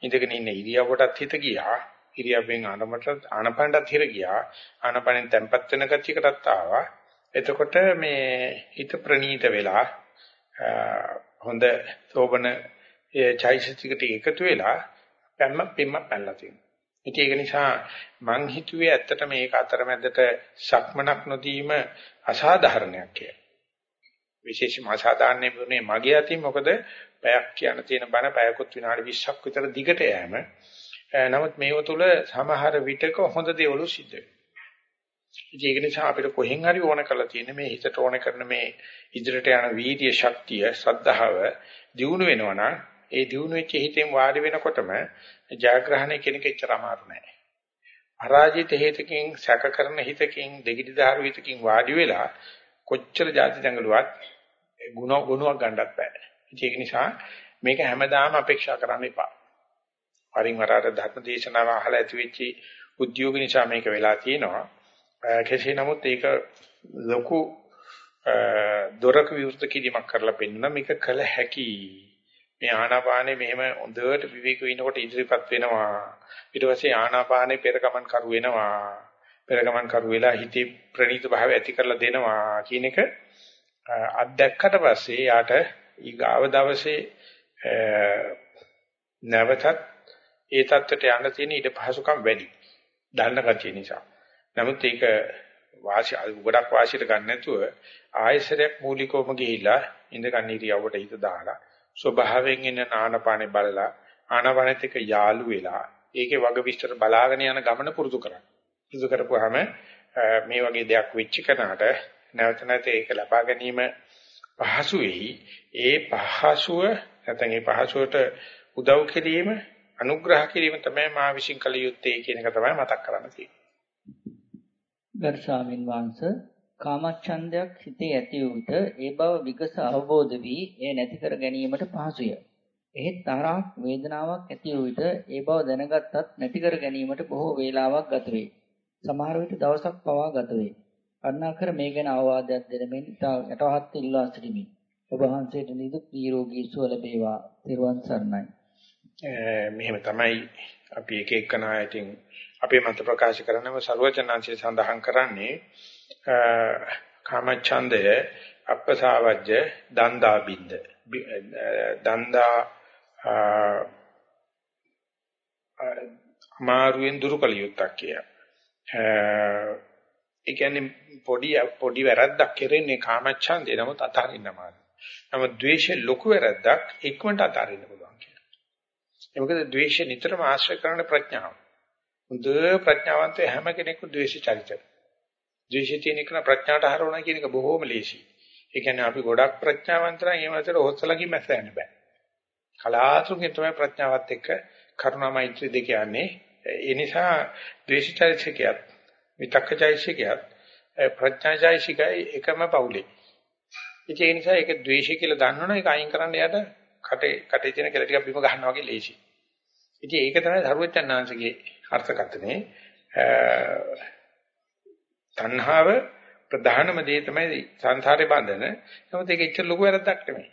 ඉඳගෙන ඉන්න ඉරියව්වටත් හිත ගියා. ඉරියව්වෙන් ආනමට ආනපනටත් හිර ගියා. ආනපනෙන් තැම්පත් වෙන ගතියකටත් ආවා. එතකොට මේ හිත ප්‍රනීත වෙලා හොඳ සෝබන ඒ චෛතසිකට එකතු වෙලා පැම්ම පිම්ම පැනලා තියෙනවා. ඉතින් ඒක නිසා මං හිතුවේ ඇත්තට මේක අතරමැදට සක්මනක් නොදීම අසාධාරණයක් කියලා. විශේෂම අසාධාරණේ වුණේ මගේ අතින් මොකද පැයක් කියන තියෙන බණ පැයකුත් විනාඩි 20ක් විතර දිගට යෑම. නමුත් මේව තුල සමහර විටක හොඳ දේවලු සිද්ධ වෙනවා. ඒක නිසා අපිට කොහෙන් හරි ඕන කරලා තියෙන මේ හිතට ඕන කරන මේ ඉදිරියට යන වීර්ය ශක්තිය, ශ්‍රද්ධාව දියුණු වෙනවා නම් ඒ දියුණු වෙච්ච හිතෙන් වාඩි වෙනකොටම ජයග්‍රහණය කෙනෙක් එච්චර අමාරු නෑ. පරාජිත හේතකින් සැක කරන හිතකින් දෙගිඩි දාරු හිතකින් වාඩි වෙලා කොච්චර જાති දඟලුවත් ගුණ ගුණයක් ගන්නත් බෑ. ඒක නිසා මේක හැමදාම අපේක්ෂා කරන්න එපා. වරින් වර අර ධර්ම දේශනාව අහලා ඇති වෙච්ච උද්‍යෝග නිසා මේක වෙලා තියෙනවා. කෙසේ නමුත් ඒක ලොකු දොරක විවෘත කිරීමක් කරලා පෙන්නන මේක කළ හැකි. මේ ආනාපානේ මෙහෙම හොඳට විවේක වෙනකොට ඉදිරිපත් වෙනවා. ඊට පස්සේ ආනාපානේ පෙර ගමන් කරු වෙනවා. පෙර ගමන් කරු වෙලා හිතේ ප්‍රණීත භාවය ඇති කරලා දෙනවා කියන එක අත්දැක්කට පස්සේ යාට ඊගාව දවසේ නැවතත් ඒ தත්තට යන්න තියෙන ඊට පහසුකම් වැඩි. දන්න කතිය නිසා. නමුත් ඒක වාසි ගොඩක් වාසියට ගන්න නැතුව ආයසරයක් මූලිකවම ගිහිලා ඉඳ ගන්න ඉරියව්වට හිත දාලා ස්වභාවයෙන් එන ආනපානෙ බලලා ආනපානෙත් එක්ක යාළු වෙලා ඒකේ වග විස්තර බලාගෙන යන ගමන පුරුදු කරන්න. පුරුදු කරපුවාම මේ වගේ දෙයක් වෙච්ච කෙනාට නැවත නැවත ඒක ලබා ගැනීම පහසු වෙයි. ඒ පහසුව නැත්නම් ඒ පහසුවට උදව් කිරීම, අනුග්‍රහ කිරීම තමයි මා විශ්ින් කළ යුත්තේ කියන එක තමයි මතක් කරන්න තියෙන්නේ. ගරු ස්වාමින් වහන්සේ කාමච්ඡන්දයක් සිතේ ඇති වූ විට ඒ බව විගස අවබෝධ වී එය නැති කර ගැනීමට පහසුය. එහෙත් තරහක් වේදනාවක් ඇති වූ විට ඒ බව දැනගත්තත් නැති කර ගැනීමට බොහෝ වේලාවක් ගත වේ. සමහර විට දවසක් පවා ගත වේ. කරුණාකර මේ ගැන අවවාදයක් දෙන මෙන් යටහත් ඉල්ලා සිටිමි. ඔබ වහන්සේට නිදුක් නිරෝගී සුව ලැබේවා. ත්‍රිවන් සරණයි. මෙහෙම තමයි අපි එක එකනා ඉතින් අපේ මත ප්‍රකාශ කරනව ਸਰවචනාංශය සඳහන් කරන්නේ කාමච්ඡන්දය අපසාවජ්‍ය දන්දා බින්ද දන්දා අමාරුවෙන් දුරු කළ යුත්තක් කිය. ඒ කියන්නේ පොඩි පොඩි වැරද්දක් කෙරෙන්නේ කාමච්ඡන්දේ නමුත් අතාරින්න අමාරුයි. නමුත් ද්වේෂය ලොකු වැරද්දක් ඉක්මනට අතාරින්න පුළුවන් කියලා. ඒ මොකද ද්වේෂය නිතරම ආශ්‍රය කරන ප්‍රඥාව. හොඳ ප්‍රඥාවන්ත හැම කෙනෙකුම ද්වේෂ චරිතය. ද්වේෂය තියෙන එක ප්‍රඥාට හරවනවා කියන එක බොහොම ලේසියි. ඒ කියන්නේ අපි ගොඩක් ප්‍රඥාවන්තලා ඒ වතර හොස්සලකින් මැස්ස යන්න බෑ. කලාතුරකින් තමයි ප්‍රඥාවත් එක්ක කරුණා මෛත්‍රී දෙක යන්නේ. ඒ නිසා ද්වේෂ චෛතසිකයත් විතක්ක චෛතසිකයත් ප්‍රඥා චෛතසිකයි එකම පවුලේ. ඒ නිසා ඒක ද්වේෂය කියලා දන්නවනේ ඒක අයින් කරන්න යට කටේ කටේ තියෙන කෙල ටිකක් බිම ගන්නවා වගේ ලේසි. ඉතින් ඒක තමයි සරුවචනාංශගේ අර්ථකථනේ තණ්හාව ප්‍රධානම දේ තමයි සංසාරේ බඳින. නමුත් ඒක එච්චර ලොකු වැරද්දක් නෙමෙයි.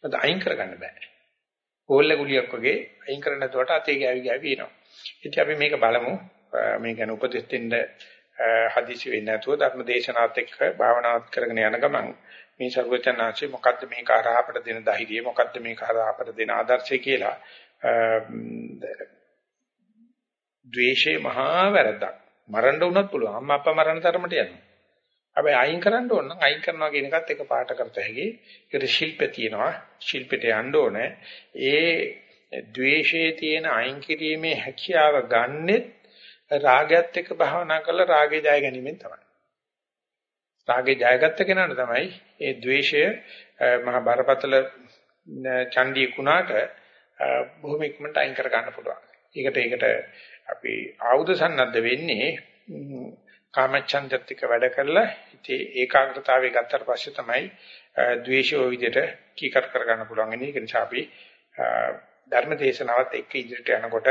මොකද අයින් කරගන්න බෑ. ඕල්ල ගුලියක් වගේ අයින් කරන්න නැතුවට අතේ ගෑවි ගෑවි එනවා. ඉතින් අපි මේක බලමු. මේ ගැන උපදෙස් දෙන්න හදිසි වෙන්නේ නැතුව ධර්ම දේශනාවත් එක්ක භාවනාවත් කරගෙන යන ගමන් මේ ਸਰවචනාංශේ මොකද්ද මේ කරා අපට දෙන ධෛර්යය මොකද්ද මේ කරා අපට දෙන ආදර්ශය කියලා ද්වේෂේ මහා වැරද්දක්. මරන්න උනත් පුළුවන්. අම්මා අප්පා මරණ තරමට යනවා. හැබැයි අයින් කරන්න ඕන නම් අයින් කරනවා කියන එකත් එක පාට කරත හැකි. ඒකට ශිල්පේ තියෙනවා. ශිල්පෙට යන්න ඕනේ. ඒ ද්වේෂයේ තියෙන අයින් කිරීමේ හැකියාව ගන්නෙත් රාගයත් එක්ක භාවනා කරලා රාගේ ජය ගැනීමෙන් තමයි රාගේ ජයගත්ත කෙනාට තමයි ඒ ද්වේෂය මහ බරපතල චණ්ඩී කුණාට බොහොම ඉක්මනට අයින් කර ගන්න පුළුවන්. ඒකට ඒකට අපි ආයුධ සන්නද්ධ වෙන්නේ කාමච්ඡන්දත්තික වැඩ කරලා ඉතින් ඒකාග්‍රතාවය ගත්තට පස්සේ තමයි ද්වේෂය ওই විදිහට කීකර කර ගන්න පුළුවන්. ඒක නිසා අපි ධර්ම දේශනාවත් එක්ක ඉදිරියට යනකොට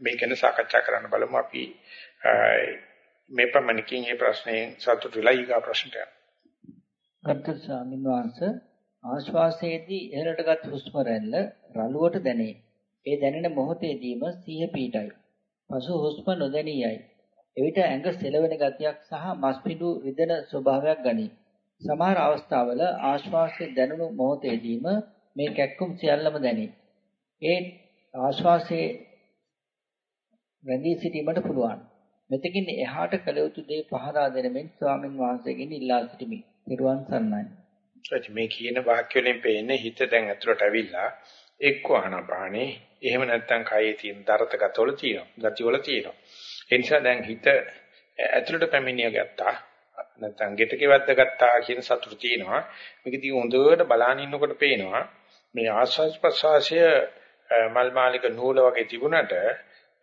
මේක ගැන සාකච්ඡා කරන්න බලමු අපි මේ ප්‍රමණකින් මේ ප්‍රශ්නේ සතුටු වෙලා ඊගා ප්‍රශ්නට යනවා. ගත්ත ස්වාමීන් වහන්සේ ආශ්වාසයේදී ඉහළටගත් හුස්ම රැල්ල රළුවට දැනේ. ඒ දැනෙන මොහොතේදීම සිහ පීඩයි. පසු හුස්ම නොදැනියයි. එවිට ඇඟ සෙලවෙන ගතියක් සහ මස්පිඩු රිදෙන ස්වභාවයක් ගනී. සමහර අවස්ථාවල ආශ්වාසයේ දැනුණු මොහොතේදීම මේ කැක්කුම් සියල්ලම දැනේ. ඒ ආශ්වාසයේ රැඳී සිටීමට පුළුවන්. මෙතකින් එහාට කළ යුතු දේ පහදා දෙන මෙන් ස්වාමින් වහන්සේගෙන් ඉල්ලා සිටිමි. නිර්වාන් සන්නයි. මේ කියන වාක්‍ය වලින් පේන්නේ හිත දැන් ඇතුළට ඇවිල්ලා එක්ක ආනපානේ එහෙම නැත්නම් කයේ තියෙන දරත ගතවල තියෙනවා. ගතිවල තියෙනවා. ඒ නිසා දැන් හිත ඇතුළට පැමිණිය ගත්තා. නැත්නම් ගෙට කෙවද්ද ගත්තා කියන සතුට තියෙනවා. මේක දිහා හොඳට බලාගෙන ඉන්නකොට පේනවා මේ ආස්වාද ප්‍රසවාසය මල් මාලික නූල වගේ තිබුණට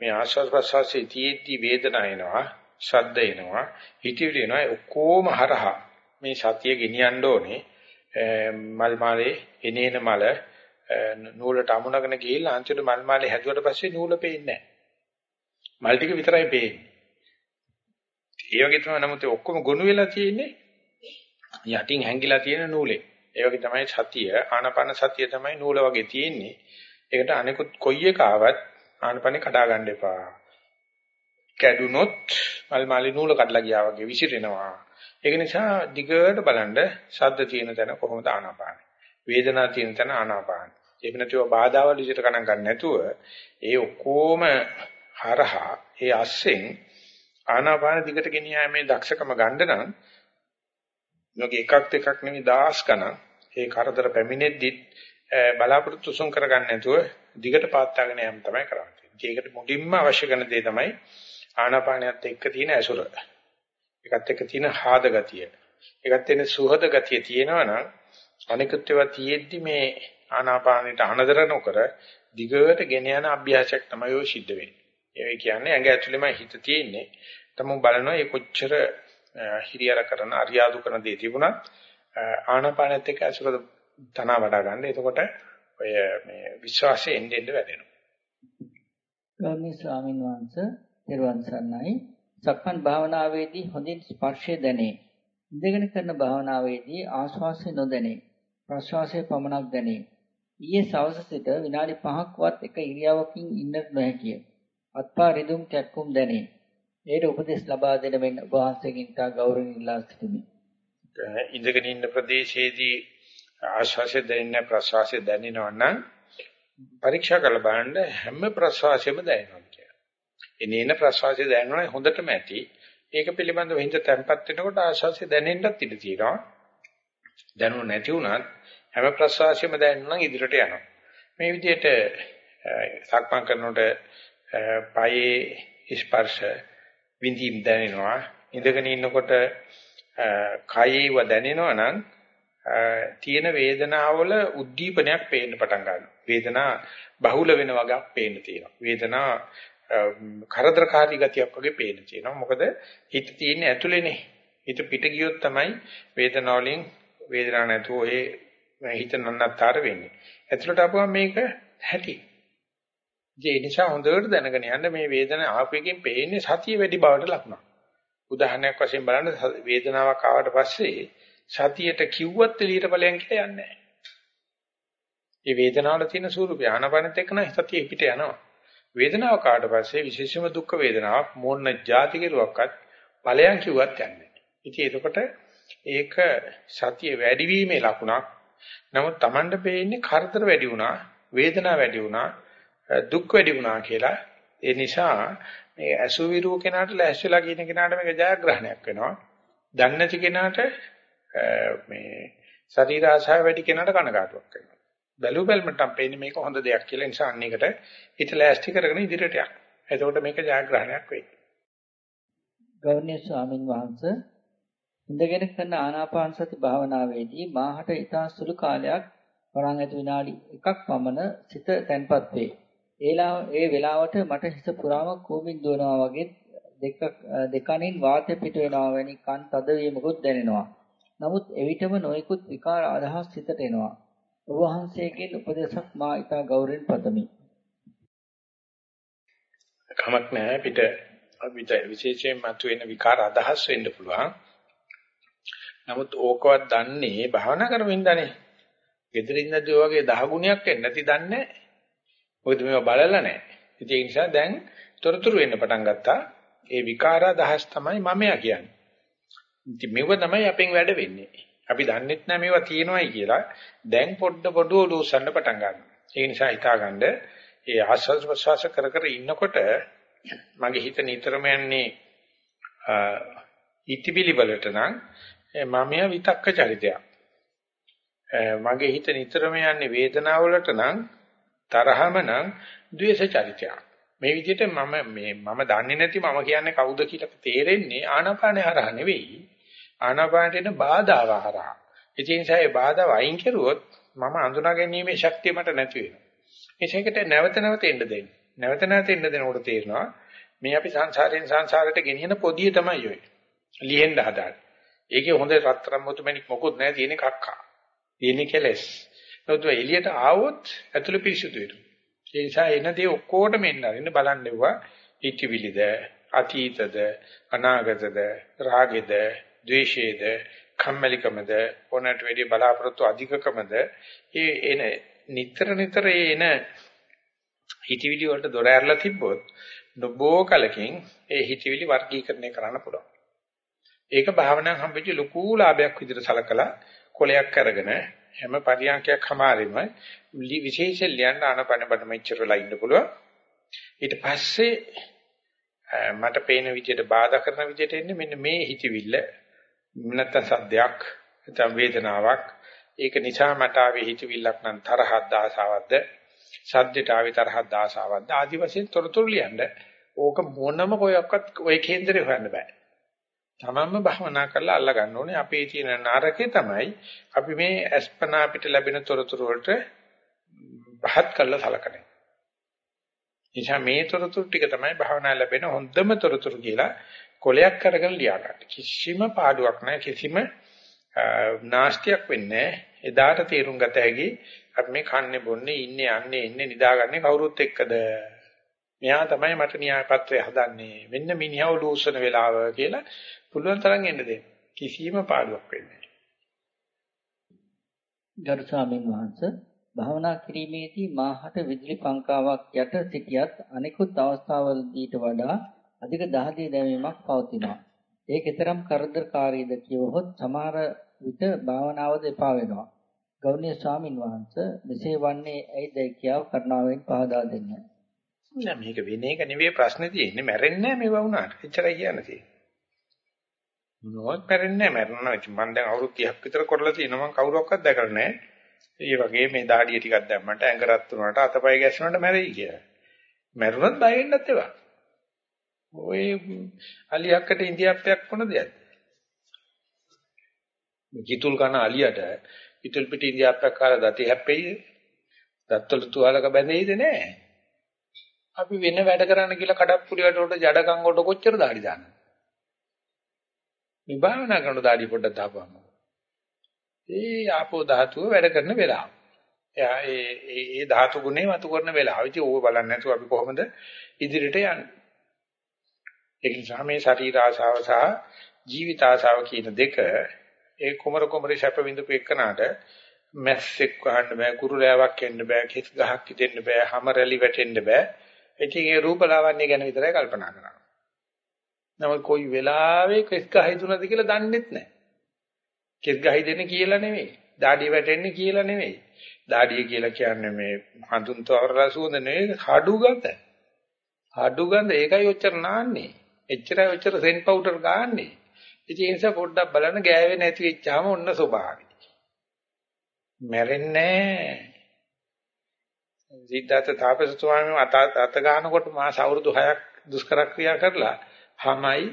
මේ ආස්වාද ප්‍රසවාසයේ තියෙද්දි වේදනාව එනවා, ශබ්ද එනවා, හිතවිලි එනවා ඔක්කොම හරහා මේ සතිය ගෙනියන්න ඕනේ. මල් මාලේ එනේන මල නූලට අමුණගෙන ගිහිල්ලා අන්තිමට මල් මාලේ හැදුවට පස්සේ නූල පේන්නේ නැහැ. මල් ටික විතරයි පේන්නේ. ඒ වගේ තමයි නමුත් ඔක්කොම ගොනු වෙලා තියෙන්නේ යටින් හැංගිලා තියෙන නූලේ. ඒ වගේ තමයි සතිය ආනාපාන සතිය තමයි නූල වගේ තියෙන්නේ. ඒකට අනිකුත් කොයි එක ආවත් ආනපනේ කඩා ගන්න එපා. කැඩුනොත් මල් මාලි නූල කඩලා ගියා වගේ විසිරෙනවා. ඒක නිසා දිගට බලන්න ශබ්ද තියෙන තැන කොහොමද ආනාපාන. වේදනා තියෙන තැන ආනාපාන. ඒක නැතිව බාධාවල් විදිහට ගණන් ගන්න නැතුව ඒ ඔක්කොම හරහා ඒ අස්සෙන් ආනාපාන දිගට ගෙනියීමේ දක්ෂකම ගන්න නම් මේක එකක් දෙකක් නෙවෙයි දහස් ගණන් ඒ කරදර පැමිණෙද්දිත් බලාපොරොත්තු සුන් කරගන්න නැතුව දිගට පාත්තාගෙන යන්න තමයි කරන්නේ. ඒකට මුලින්ම අවශ්‍ය කරන දේ තමයි ආනාපානයත් එක්ක තියෙන ඇසුර. ඒකත් එක්ක තියෙන හාද ගතිය. ඒකත් එන්නේ සුහද ගතිය තියෙනවා නම් අනිකුත් ඒවා තියෙද්දි මේ ආනාපානෙට අනදර නොකර දිගට ගෙන යන අභ්‍යාසයක් තමයි ඔය සිද්ධ වෙන්නේ. ඒ කියන්නේ ඇඟ ඇතුළෙම හිත තියෙන්නේ. තමු බලනවා ඒ කොච්චර හිරියර කරන අරියාදු කරන දේ තිබුණත් ආනාපානෙත් එක්ක ඇසුර තන වඩා ගන්න. එතකොට ඔය මේ විශ්වාසය එන්න එන්න වැඩෙනවා. ගෞරවනීය ස්වාමීන් වහන්සේ නිර්වාණ සරණයි. සක්මන් භාවනාවේදී හොඳින් ස්පර්ශය දැනේ. ඉඳගෙන කරන භාවනාවේදී ආශ්වාසය නොදැනේ. ප්‍රශ්වාසය පමණක් දැනේ. ඊයේ සවස සිට විනාඩි 5ක්වත් එක ඉරියව්වකින් ඉන්නට නොහැකිය. අත්පා රිදුම් කැක්කුම් දැනේ. ඒට උපදෙස් ලබා දෙන මෙන්න ඔබ වහන්සේගෙන් තා ගෞරවණීය ඉල්ලා සිටිමි. ඉඳගෙන ඉන්න ප්‍රදේශයේදී ආශ්වාසය දැනෙන ප්‍රශ්වාසය දැනෙනවා නම් පරීක්ෂා කරලා බලන්න හැම ප්‍රශ්වාසයෙම දැනෙනවා කියලා. එනේන ප්‍රශ්වාසය දැනෙනවා හොඳටම ඇති. ඒක පිළිබඳව හිත තැම්පත් වෙනකොට ආශ්වාසය දැනෙන්නත් ඉඩ තියෙනවා. දැනුන නැති වුණත් හැම ප්‍රශ්වාසයෙම දැනෙනවා නම් ඉදිරියට යනවා. මේ විදිහට සක්මන් කරනකොට පයේ ස්පර්ශ විඳීම් දැනෙනවා. ඉඳගෙන ඉන්නකොට කයේව දැනෙනවා නම් තියෙන වේදනාවල උද්දීපනයක් පේන්න පටන් ගන්නවා. වේදනා බහුල වෙන වගේක් පේන්න තියෙනවා. වේදනා කරදරකාරී ගතියක් වගේ පේන්න තියෙනවා. මොකද හිත තියෙන්නේ ඇතුලේනේ. හිත පිට ගියොත් තමයි වේදනාවලින් වේදනාවක් නැතුව ඒ හිත නන්නත්තර වෙන්නේ. ඇතුලට ආපුවම මේක හැටි. ඒ නිසා හොඳට දැනගෙන යන්න මේ වේදනාව ආපු එකෙන් පේන්නේ සතිය වැඩි බවට ලකුණක්. උදාහරණයක් වශයෙන් බලන්න වේදනාවක් ආවට පස්සේ සතියට කිව්වත් එළියට ඵලයන් කියලා යන්නේ නැහැ. මේ වේදනාවල තියෙන ස්වරූපය ආනපනත් එක්ක නම් සතිය පිට යනවා. වේදනාව කාට පස්සේ විශේෂම දුක් වේදනාවක් මොන જાති කෙරුවක්වත් ඵලයන් කිව්වත් යන්නේ නැහැ. ඉතින් එතකොට ඒක සතිය වැඩිවීමේ ලකුණක්. නමුත් Tamanට පේන්නේ කරදර වැඩි වුණා, වේදනාව වැඩි වුණා, දුක් වැඩි වුණා කියලා. ඒ නිසා මේ අසුවිරු කෙනාට ලැහැස්තිලා කියන කෙනාට මේක ජයග්‍රහණයක් වෙනවා. දන්නේ නැති කෙනාට මේ ශරීර ආශාව වැඩි කෙනාට කනගාටුවක් වෙනවා. බැලු බැලමට පේන්නේ මේක හොඳ දෙයක් කියලා නිසා අන්න එකට හිත ලෑස්ති කරගෙන ඉදිරියට යන්න. එතකොට මේක ජයග්‍රහණයක් වෙයි. ගෞරවනීය ස්වාමින් වහන්සේ ඉඳගෙන කරන ආනාපාන සති භාවනාවේදී මාහට ඊටා සුළු කාලයක් වරන් ඇති විනාඩි එකක් පමණ සිත තැන්පත් වේ. ඒලා ඒ වෙලාවට මට හිස පුරාම කූඹින් දුවනවා වගේ දෙක දෙකනින් වාතය පිට වෙනවා වැනි කන් තදවීමකුත් දැනෙනවා. නමුත් එවිටම නොයෙකුත් විකාර අදහස් සිතට එනවා. ඔබ වහන්සේගෙන් උපදේශක් මා ඊට ගෞරවයෙන් පතමි. කමක් නැහැ පිට අපිට විශේෂයෙන් මතුවෙන විකාර අදහස් වෙන්න පුළුවන්. නමුත් ඕකවත් දන්නේ භාවනා කරමින්දානේ. gedirinda වගේ දහ ගුණයක් එන්නේ නැති දන්නේ මොකද මේවා බලලා නැහැ. ඒ නිසා දැන් තොරතුරු වෙන්න පටන් ගත්තා. ඒ විකාර අදහස් තමයි මමයා කියන්නේ. ඉතින් මේව තමයි අපෙන් වැඩ වෙන්නේ. අපි දන්නෙත් නැහැ මේවා තියෙනවයි කියලා. දැන් පොඩ පොඩ ඔලූසන්න පටන් ගන්නවා. ඒ නිසා හිතාගන්න ඒ ආස්වාද ප්‍රසවාස කර කර ඉන්නකොට මගේ හිත නිතරම යන්නේ ඉතිබිලි වලට නම් මමයා විතක්ක චරිතයක්. මගේ හිත නිතරම යන්නේ වේදනාව වලට නම් තරහම නම් ද්වේෂ චරිතයක්. මේ විදිහට මම මේ මම දන්නේ නැති මම කියන්නේ කවුද කියලා තේරෙන්නේ ආනාපානේ හරහා නෙවෙයි. ආනාපානට එන බාධාව හරහා. ඒ නිසා ඒ බාධාව අයින් කරුවොත් මම අඳුනා ගැනීමේ ශක්තිය මට නැති වෙනවා. මේකට නැවත නැවත එන්න දෙන්න. නැවත නැවත එන්න දෙනකොට තේරෙනවා මේ අපි සංසාරයෙන් සංසාරයට ගෙනියන පොදිය තමයි ඔය. ලිහෙන්න හදාන්නේ. ඒකේ හොඳ රත්තරන් මුතුමැණික් මොකුත් නැහැ තියෙන්නේ කක්කා. තියෙන්නේ කෙලස්. නමුත් එළියට ආවොත් ඇතුළ පිරිසුදු වෙනවා. ඒ නිසා එන දේ ඔක්කොටම එන්න අරින්න බලන්නෙවුවා ඉතිවිලිද අතීතද අනාගතද රාගෙද ද්වේෂයේද කම්මැලිකමද ඕනට වැඩි බලාපොරොත්තු අධිකකමද ඒ එන නිතර නිතර එන හිතවිලි වලට දොර ඇරලා තිබ්බොත් නොබෝ කලකින් ඒ හිතවිලි වර්ගීකරණය කරන්න පුළුවන්. ඒක භාවනාවෙන් හම්බෙච්ච ලොකු ලාභයක් විදිහට සලකලා කොලයක් අරගෙන හැම පරියන්කයක් හැමාරෙම විශේෂයෙන් ලියන්න ආනපන බඩ මෙච්චර වෙලා ඉන්න පුළුවන්. ඊට පස්සේ මට පේන විදිහට බාධා කරන විදිහට එන්නේ මෙන්න මේ හිතවිල්ල නැත්නම් සද්දයක් නැත්නම් වේදනාවක්. ඒක නිසා මට ආවේ හිතවිල්ලක් නම් තරහක් දාසාවක්ද සද්දට ආවේ තරහක් දාසාවක්ද ආදි වශයෙන් තොරතුරු ලියන්න. ඕක මොනම කොයක්වත් ඔය කේන්දරේ හොයන්න බෑ. තමන්ම භවනා කරලා අල්ල ගන්න ඕනේ. අපේ තියෙන නරකේ තමයි අපි මේ අස්පනා අපිට ලැබෙන තොරතුරු වලට පහත් කරලා සලකන්නේ. එනිසා මේ තොරතුරු ටික තමයි භවනා ලැබෙන හොඳම තොරතුරු කියලා කොලයක් කරගෙන ලියා ගන්න. කිසිම පාඩුවක් නැහැ කිසිම නාස්තියක් වෙන්නේ එදාට තේරුම් ගත හැකි අපි මේ කන්නේ බොන්නේ ඉන්නේ යන්නේ ඉන්නේ නිදාගන්නේ කවුරුත් එක්කද මෙයා තමයි මට න්‍යාය පත්‍රය හදන්නේ මෙන්න මිනිහව ලූසන වෙලාව කියලා පුළුවන් තරම් එන්න දෙන්න. කිසිම පාඩුවක් වෙන්නේ නැහැ. ගරු ස්වාමීන් වහන්සේ භාවනා කිරීමේදී මාහට විදුලි පංකාවක් යට සිටියත් අනෙකුත් අවස්ථාවලදීට වඩා අධික දහදී දැමීමක් පවතිනවා. ඒ කෙතරම් කරදරකාරීද කියවහොත් සමහර විට භාවනාවද එපා වෙනවා. ගෞරවනීය ස්වාමින් වහන්සේ මෙසේ වන්නේ ඇයිද කියාව කරුණාවෙන් පහදා දෙන්න. නෑ මේක වෙන එක නෙවෙයි ප්‍රශ්නේ තියෙන්නේ මැරෙන්නේ නෑ මේව වුණාට. එච්චරයි කියන්න තියෙන්නේ. මොනවත් මැරෙන්නේ නැහැ මැරෙනවා ඉතින් මම දැන් අවුරුදු 30ක් විතර කරලා තියෙනවා මම කවුරක්වත් දැකලා නැහැ ඒ වගේ මේ දාඩිය ටිකක් දැම්මට ඇඟ රත් වුණාට අතපය ගැස්සුණාට මැරෙයි කියලා මැරුණොත් බය වෙන්නත් ඒවා ඔය අලියක්කට ඉන්දියාප්පයක් මොන දෙයක්ද කිතුල් කන අලියට පිටුල් පිට ඉන්දියාප්පයක් කාලා දති හැප්පෙයිද දත්වල තුවාලක බැඳෙයිද නැහැ අපි වෙන වැඩ කරන්න කියලා කඩප්පුලියට උඩ ජඩකම් කොට කොච්චර දාඩි දාන්නේ මේ භාවනා කරන දාඩිය පොඩ්ඩක් දාපුවම. ඒ ආපෝ ධාතුව වැඩ කරන වෙලාව. එයා ඒ ඒ ධාතු ගුණේ වතු කරන වෙලාව. ඉතින් ඕක බලන්නේ නැතුව අපි කොහොමද ඉදිරියට යන්නේ? ඒ නිසා මේ ශරීර ආශාව සහ ජීවිත ආශාව කියන දෙක ඒ කුමර කුමරි ශප විඳපු එකනට මැස්සෙක් වහන්න බෑ, කුරුලෑවක් එන්න බෑ, කිස් ගහක් හිටෙන්න බෑ, හැම රැලි වැටෙන්න බෑ. ඉතින් ඒ රූපලාවන්‍ය ගැන විතරයි කල්පනා කරන්නේ. නමුත් කොයි වෙලාවෙ කෙස් ගහ හිතුනද කියලා දන්නෙත් නැහැ. කෙස් ගහයි දෙන්නේ කියලා නෙවෙයි. දාඩිය වැටෙන්නේ කියලා නෙවෙයි. දාඩිය කියලා කියන්නේ මේ හඳුන් තවරලා සුවඳ නෙවෙයි හඩු ගඳ. හඩු ගඳ ඒකයි ඔච්චර ናන්නේ. එච්චරයි ඔච්චර සෙන් පවුඩර් ගාන්නේ. ඉතින් ඒ නිසා පොඩ්ඩක් බලන්න ගෑවේ නැති වෙච්චාම ඔන්න ස්වභාවය. මැරෙන්නේ සිද්ධාර්ථ තාපසතුමාම අත අත ගන්නකොට මාස අවුරුදු 6ක් දුෂ්කර ක්‍රියා කරලා හැමයි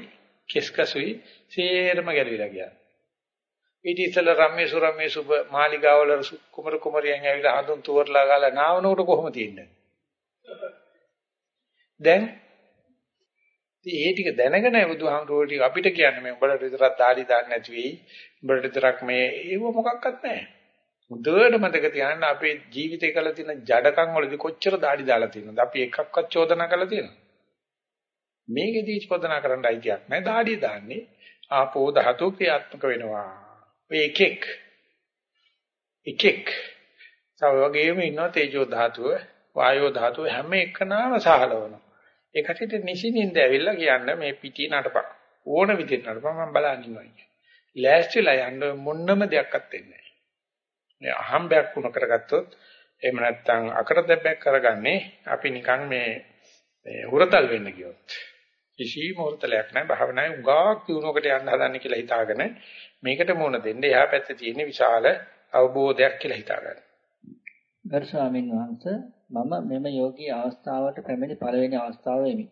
කෙස්කසුයි සේරම ගැලවිලා ගියා. ඊට ඉස්සෙල්ලා රම්මේ සුරම්මේ සුබ මාලිගාවල කුමරු කුමරියන් ඇවිල්ලා හඳුන් තුවරලා ගාලා නාවනකොට කොහොම තියෙන්නේ? දැන් ඉතින් ඒ ටික දැනගෙන බුදුහාමුදුරුවෝ ටික අපිට කියන්නේ මේ උඹලට විතරක් দাঁඩි දාන්න නැති වෙයි. උඹලට විතරක් මේ ඒව මොකක්වත් නැහැ. මුදවට මතක තියාගන්න අපේ ජීවිතේ කළ තියෙන ජඩකම් වලදී කොච්චර দাঁඩි දාලා තියෙනවද? අපි එකක්වත් චෝදනා කරලා තියෙනවද? මේකෙදී චෝදනා කරන්න අයිතියක් නැහැ. দাঁඩි දාන්නේ ආපෝ ධාතු ක්‍රියාත්මක වෙනවා. ඔය එකෙක් එකෙක් සම වගේම ඉන්නවා තේජෝ ධාතුව, වායෝ ධාතුව හැම එකනම සහලවනවා. ඒ කටියට නිසින්ින්ද ඇවිල්ලා කියන්න මේ පිටි නටපන්. ඕන විදිහට නටපන් මම බලන් ඉන්නවා කියන්නේ. ලෑස්තිලා යන්න මොන්නම දෙයක්වත් වෙන්නේ නැහැ. මේ අහම්බයක් වුණ කරගත්තොත් එහෙම නැත්නම් අකරදැබ්බයක් කරගන්නේ අපි නිකන් මේ මේ හුරතල් වෙන්න ගියොත්. කිසිම හුරතලයක් නැහැ. භාවනාවේ උගාක් දිනුවකට යන්න හදන්නේ කියලා හිතාගෙන මේකට මුණ දෙන්න එහා පැත්තේ තියෙන විශාල අවබෝධයක් කියලා හිතාගන්න. ගරු ස්වාමීන් වහන්සේ මම මෙම යෝගී අවස්ථාවට පැමිණි පළවෙනි අවස්ථාව වෙමි.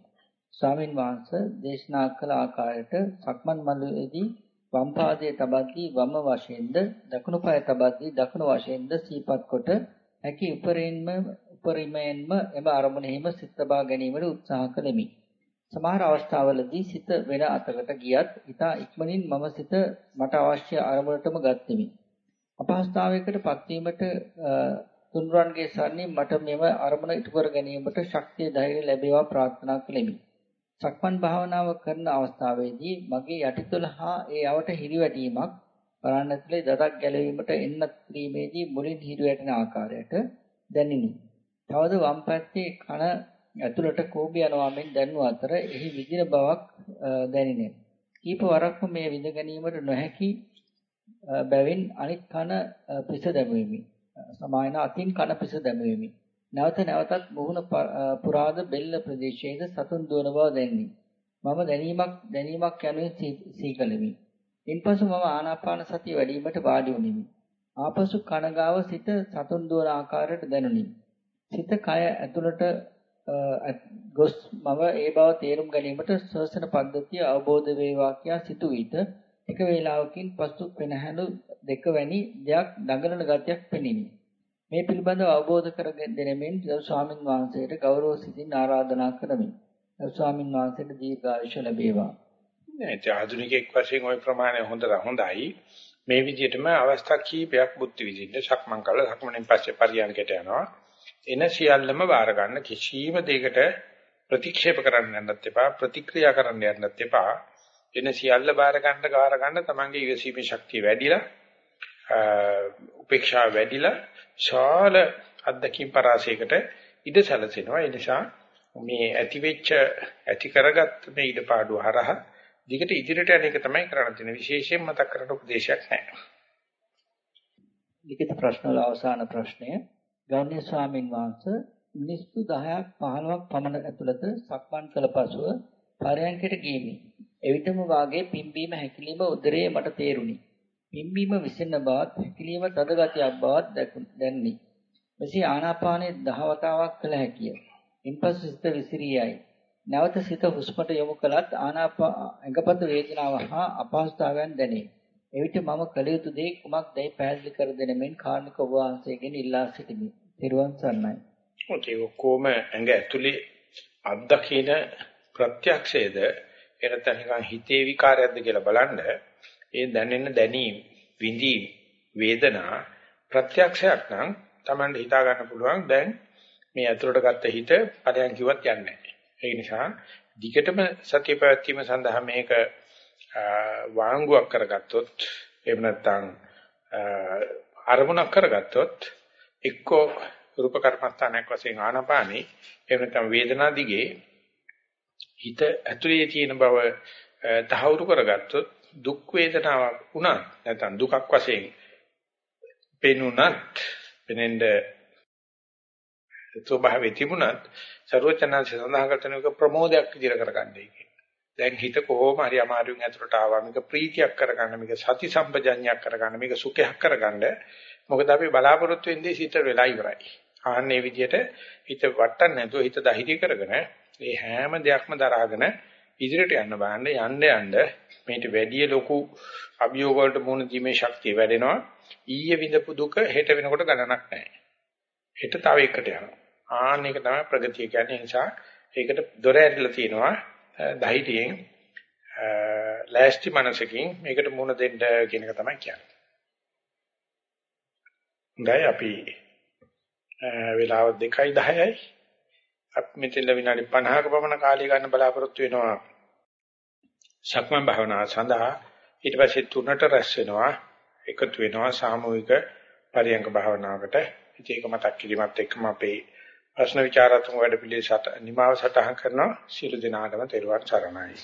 ස්වාමින් වහන්සේ දේශනා කළ ආකාරයට සක්මන් මළුවේදී වම් පාදයේ තබද්දී වම වශයෙන්ද දකුණු පාය තබද්දී දකුණු වශයෙන්ද සීපත් කොට හැකි උපරින්ම උපරිමයෙන්ම එම අරමුණෙහිම සිත තබා ගැනීමට උත්සාහ කළෙමි. සමහර අවස්ථාවලදී සිත වෙන අතකට ගියත් ඊට ඉක්මනින් මම සිත මට අවශ්‍ය අරමුණටම ගත්ෙමි. අපහසුතාවයකට පත්වීමට තුන්රන්ගේ සරණින් මට මෙම අරමුණ ඉටු කර ගැනීමට ශක්තිය ධෛර්යය ලැබේවා ප්‍රාර්ථනා කළෙමි. සක්මන් භාවනාව කරන අවස්ථාවේදී මගේ යටිතුල හා ඒ යවට හිරිවැටීමක් වරණතුලේ දතක් ගැලවීමට එන්න ත්‍රීමේදී මුලින් හිරිවැටෙන ආකාරයට දැනිනි. තවද වම් පැත්තේ කන ඇතුළට කෝබි යනවා මෙන් දැනුව අතර එහි විදින බවක් දැනිනේ. කීප වරක්ම මේ විඳ ගැනීමට නොහැකි බැවින් අනිත් කන පිස දැමුවෙමි. සමායන අතින් කන පිස දැමුවෙමි. නැවත නැවතත් මුහුණ පුරාද බෙල්ල ප්‍රදේශයේද සතුන් දුවන බව දැනිනි. මම දැනීමක් දැනීමක් යනුවෙන් සීකලෙමි. ඉන්පසු මම ආනාපාන සතිය වැඩිවීමට වාඩි වුනිමි. ආපසු කන ගාව සිත සතුන් දුවන ආකාරයට දැනුනි. සිත කය ඇතුළට ගොස් මම ඒ බව තේරුම් ගැනීමට ශ්වසන පද්ධතිය අවබෝධ වේවා කියා සිටු විට එක වේලාවකින් පසු පෙනහැළු දෙක වැනි දෙයක් දඟලන ගතියක් පෙනිනි. මේ පිළිබඳව අවබෝධ කර දෙනෙමින් ස්වාමින් වහන්සේට ගෞරව සිතින් ආරාධනා කරමි. ස්වාමින් වහන්සේට දීර්ඝායුෂ ලැබේවා. නෑ ආධුනිකෙක් වශයෙන් ওই ප්‍රමාණය හොඳට හොඳයි. මේ විදිහටම අවස්ථා කීපයක් බුද්ධ විදිහට සක්මන් කළා සක්මණෙන් පස්සේ පරියන්කට යනවා. එන සියල්ලම බාර ගන්න කිසිම දෙයකට ප්‍රතික්ෂේප කරන්න යන්නත් එපා ප්‍රතික්‍රියා කරන්න යන්නත් එපා. එන සියල්ල බාර ගන්න ගාර ගන්න තමන්ගේ ඉවසීමේ ශක්තිය වැඩිලා උපේක්ෂාව වැඩිලා ශාල අද්දකින් පරාසයකට ඉඩ සැලසෙනවා. ඒ නිසා මේ ඇති වෙච්ච ඇති කරගත් මේ ඉඩපාඩුව හරහා දිගට ඉදිරියට යන එක තමයි කරන්න තියෙන විශේෂයෙන් මතක් කරන උපදේශයක් නැහැ. ලිඛිත ප්‍රශ්න වල අවසාන ප්‍රශ්නය ගෞරවනීය ස්වාමින් වහන්සේ මිනිස්සු 10ක් 15ක් පමණ ඇතුළත සක්මන් කළ පසුව පරයන්කට ගියමි. එවිටම වාගේ පිම්බීම හැකිලිම උදරයේ මට තේරුණි. පිම්බීම විසෙන බවත් හැකිලිම තද ගතියක් බවත් දැනුනි. මෙසේ ආනාපානයේ දහවතාවක් කළ හැකිය. ඉන්පසු සිත විසිරියයි. නැවත සිත හුස්මට යොමු කළත් ආනාපා ඇඟපත වේදනාව හා අපහසුතාවයන් දැනේ. එවිට මම කළ යුතු දේ කුමක්දයි පැහැදිලි කර දෙන මෙන් කාර්මික ඔබ වහන්සේගෙන් ඉල්ලා සිටිමි. ත්‍රිවන් සරණයි. ඔකේ ඔක්කොම ඇඟ ඇතුලේ අත්දකින ප්‍රත්‍යක්ෂයේද එනතන නිකන් හිතේ විකාරයක්ද කියලා බලන්න ඒ දැනෙන දැනීම විඳීම් වේදනා ප්‍රත්‍යක්ෂයක් නම් Taman හිතා ගන්න පුළුවන් දැන් මේ ඇතුළට ගත්ත හිත පරයන් කිව්වත් යන්නේ නැහැ. ඒ නිසා දිගටම සතිය පැවැත්වීම සඳහා මේක වාංගුවක් කරගත්තොත් එහෙම නැත්නම් අරමුණක් කරගත්තොත් එක්කෝ රූප කර්මස්ථානයක් වශයෙන් ආනපානි එහෙම නැත්නම් වේදනා දිගේ හිත ඇතුලේ තියෙන බව තහවුරු කරගත්තොත් දුක් වේදනාවක් වුණත් නැත්නම් දුකක් වශයෙන් පෙනුනත් පෙනෙන්න ස්වභාවය තිබුණත් ਸਰවචනංශ සඳහන් කරන එක ප්‍රමෝදයක් විදිහට කරගන්නයි කියන්නේ. දැන් හිත කොහොම හරි අමාරුවෙන් ඇතුළට ආවා මේක ප්‍රීතියක් කරගන්න මේක සති සම්පජඤ්ඤයක් කරගන්න මේක සුඛයක් කරගන්න මොකද අපි බලාපොරොත්තු වෙන්නේ සිත වෙලා ඉවරයි. ආන්නේ විදිහට හිත වටන්න නැතුව හිත දහිරි කරගෙන මේ හැම දෙයක්ම දරාගෙන ඉදිරියට යන්න බෑන්න යන්න යන්න මේට වැඩි ලොකු අභියෝග වලට මුහුණ දීමේ ශක්තිය වැඩෙනවා. ඊයේ විඳපු දුක හෙට වෙනකොට ගණනක් නැහැ. හෙට තව එකට යනවා. ආන්න එක තමයි ප්‍රගතිය කියන්නේ. නිසා ඒකට දොර ඇරිලා තියෙනවා ධෛර්යයෙන් ලෑස්ති මනසකින් මේකට මුහුණ දෙන්න කියන එක තමයි කියන්නේ. හොඳයි අපි වෙලාව 2:10යි අපි මෙතන විනාඩි 50ක පමණ කාලය ගන්න බලාපොරොත්තු වෙනවා. සක්මන් භාවනාව සඳහා ඊට පස්සේ තුනට රැස් වෙනවා එකතු වෙනවා සාමූහික පරියංග භාවනාවකට. ඉතින් ඒක මතක් කිරීමත් එක්කම අපේ ප්‍රශ්න විචාරාත්මක වැඩ පිළිවෙල නිමාව සටහන් කරනවා. සියලු දෙනාටම තෙරුවන් සරණයි.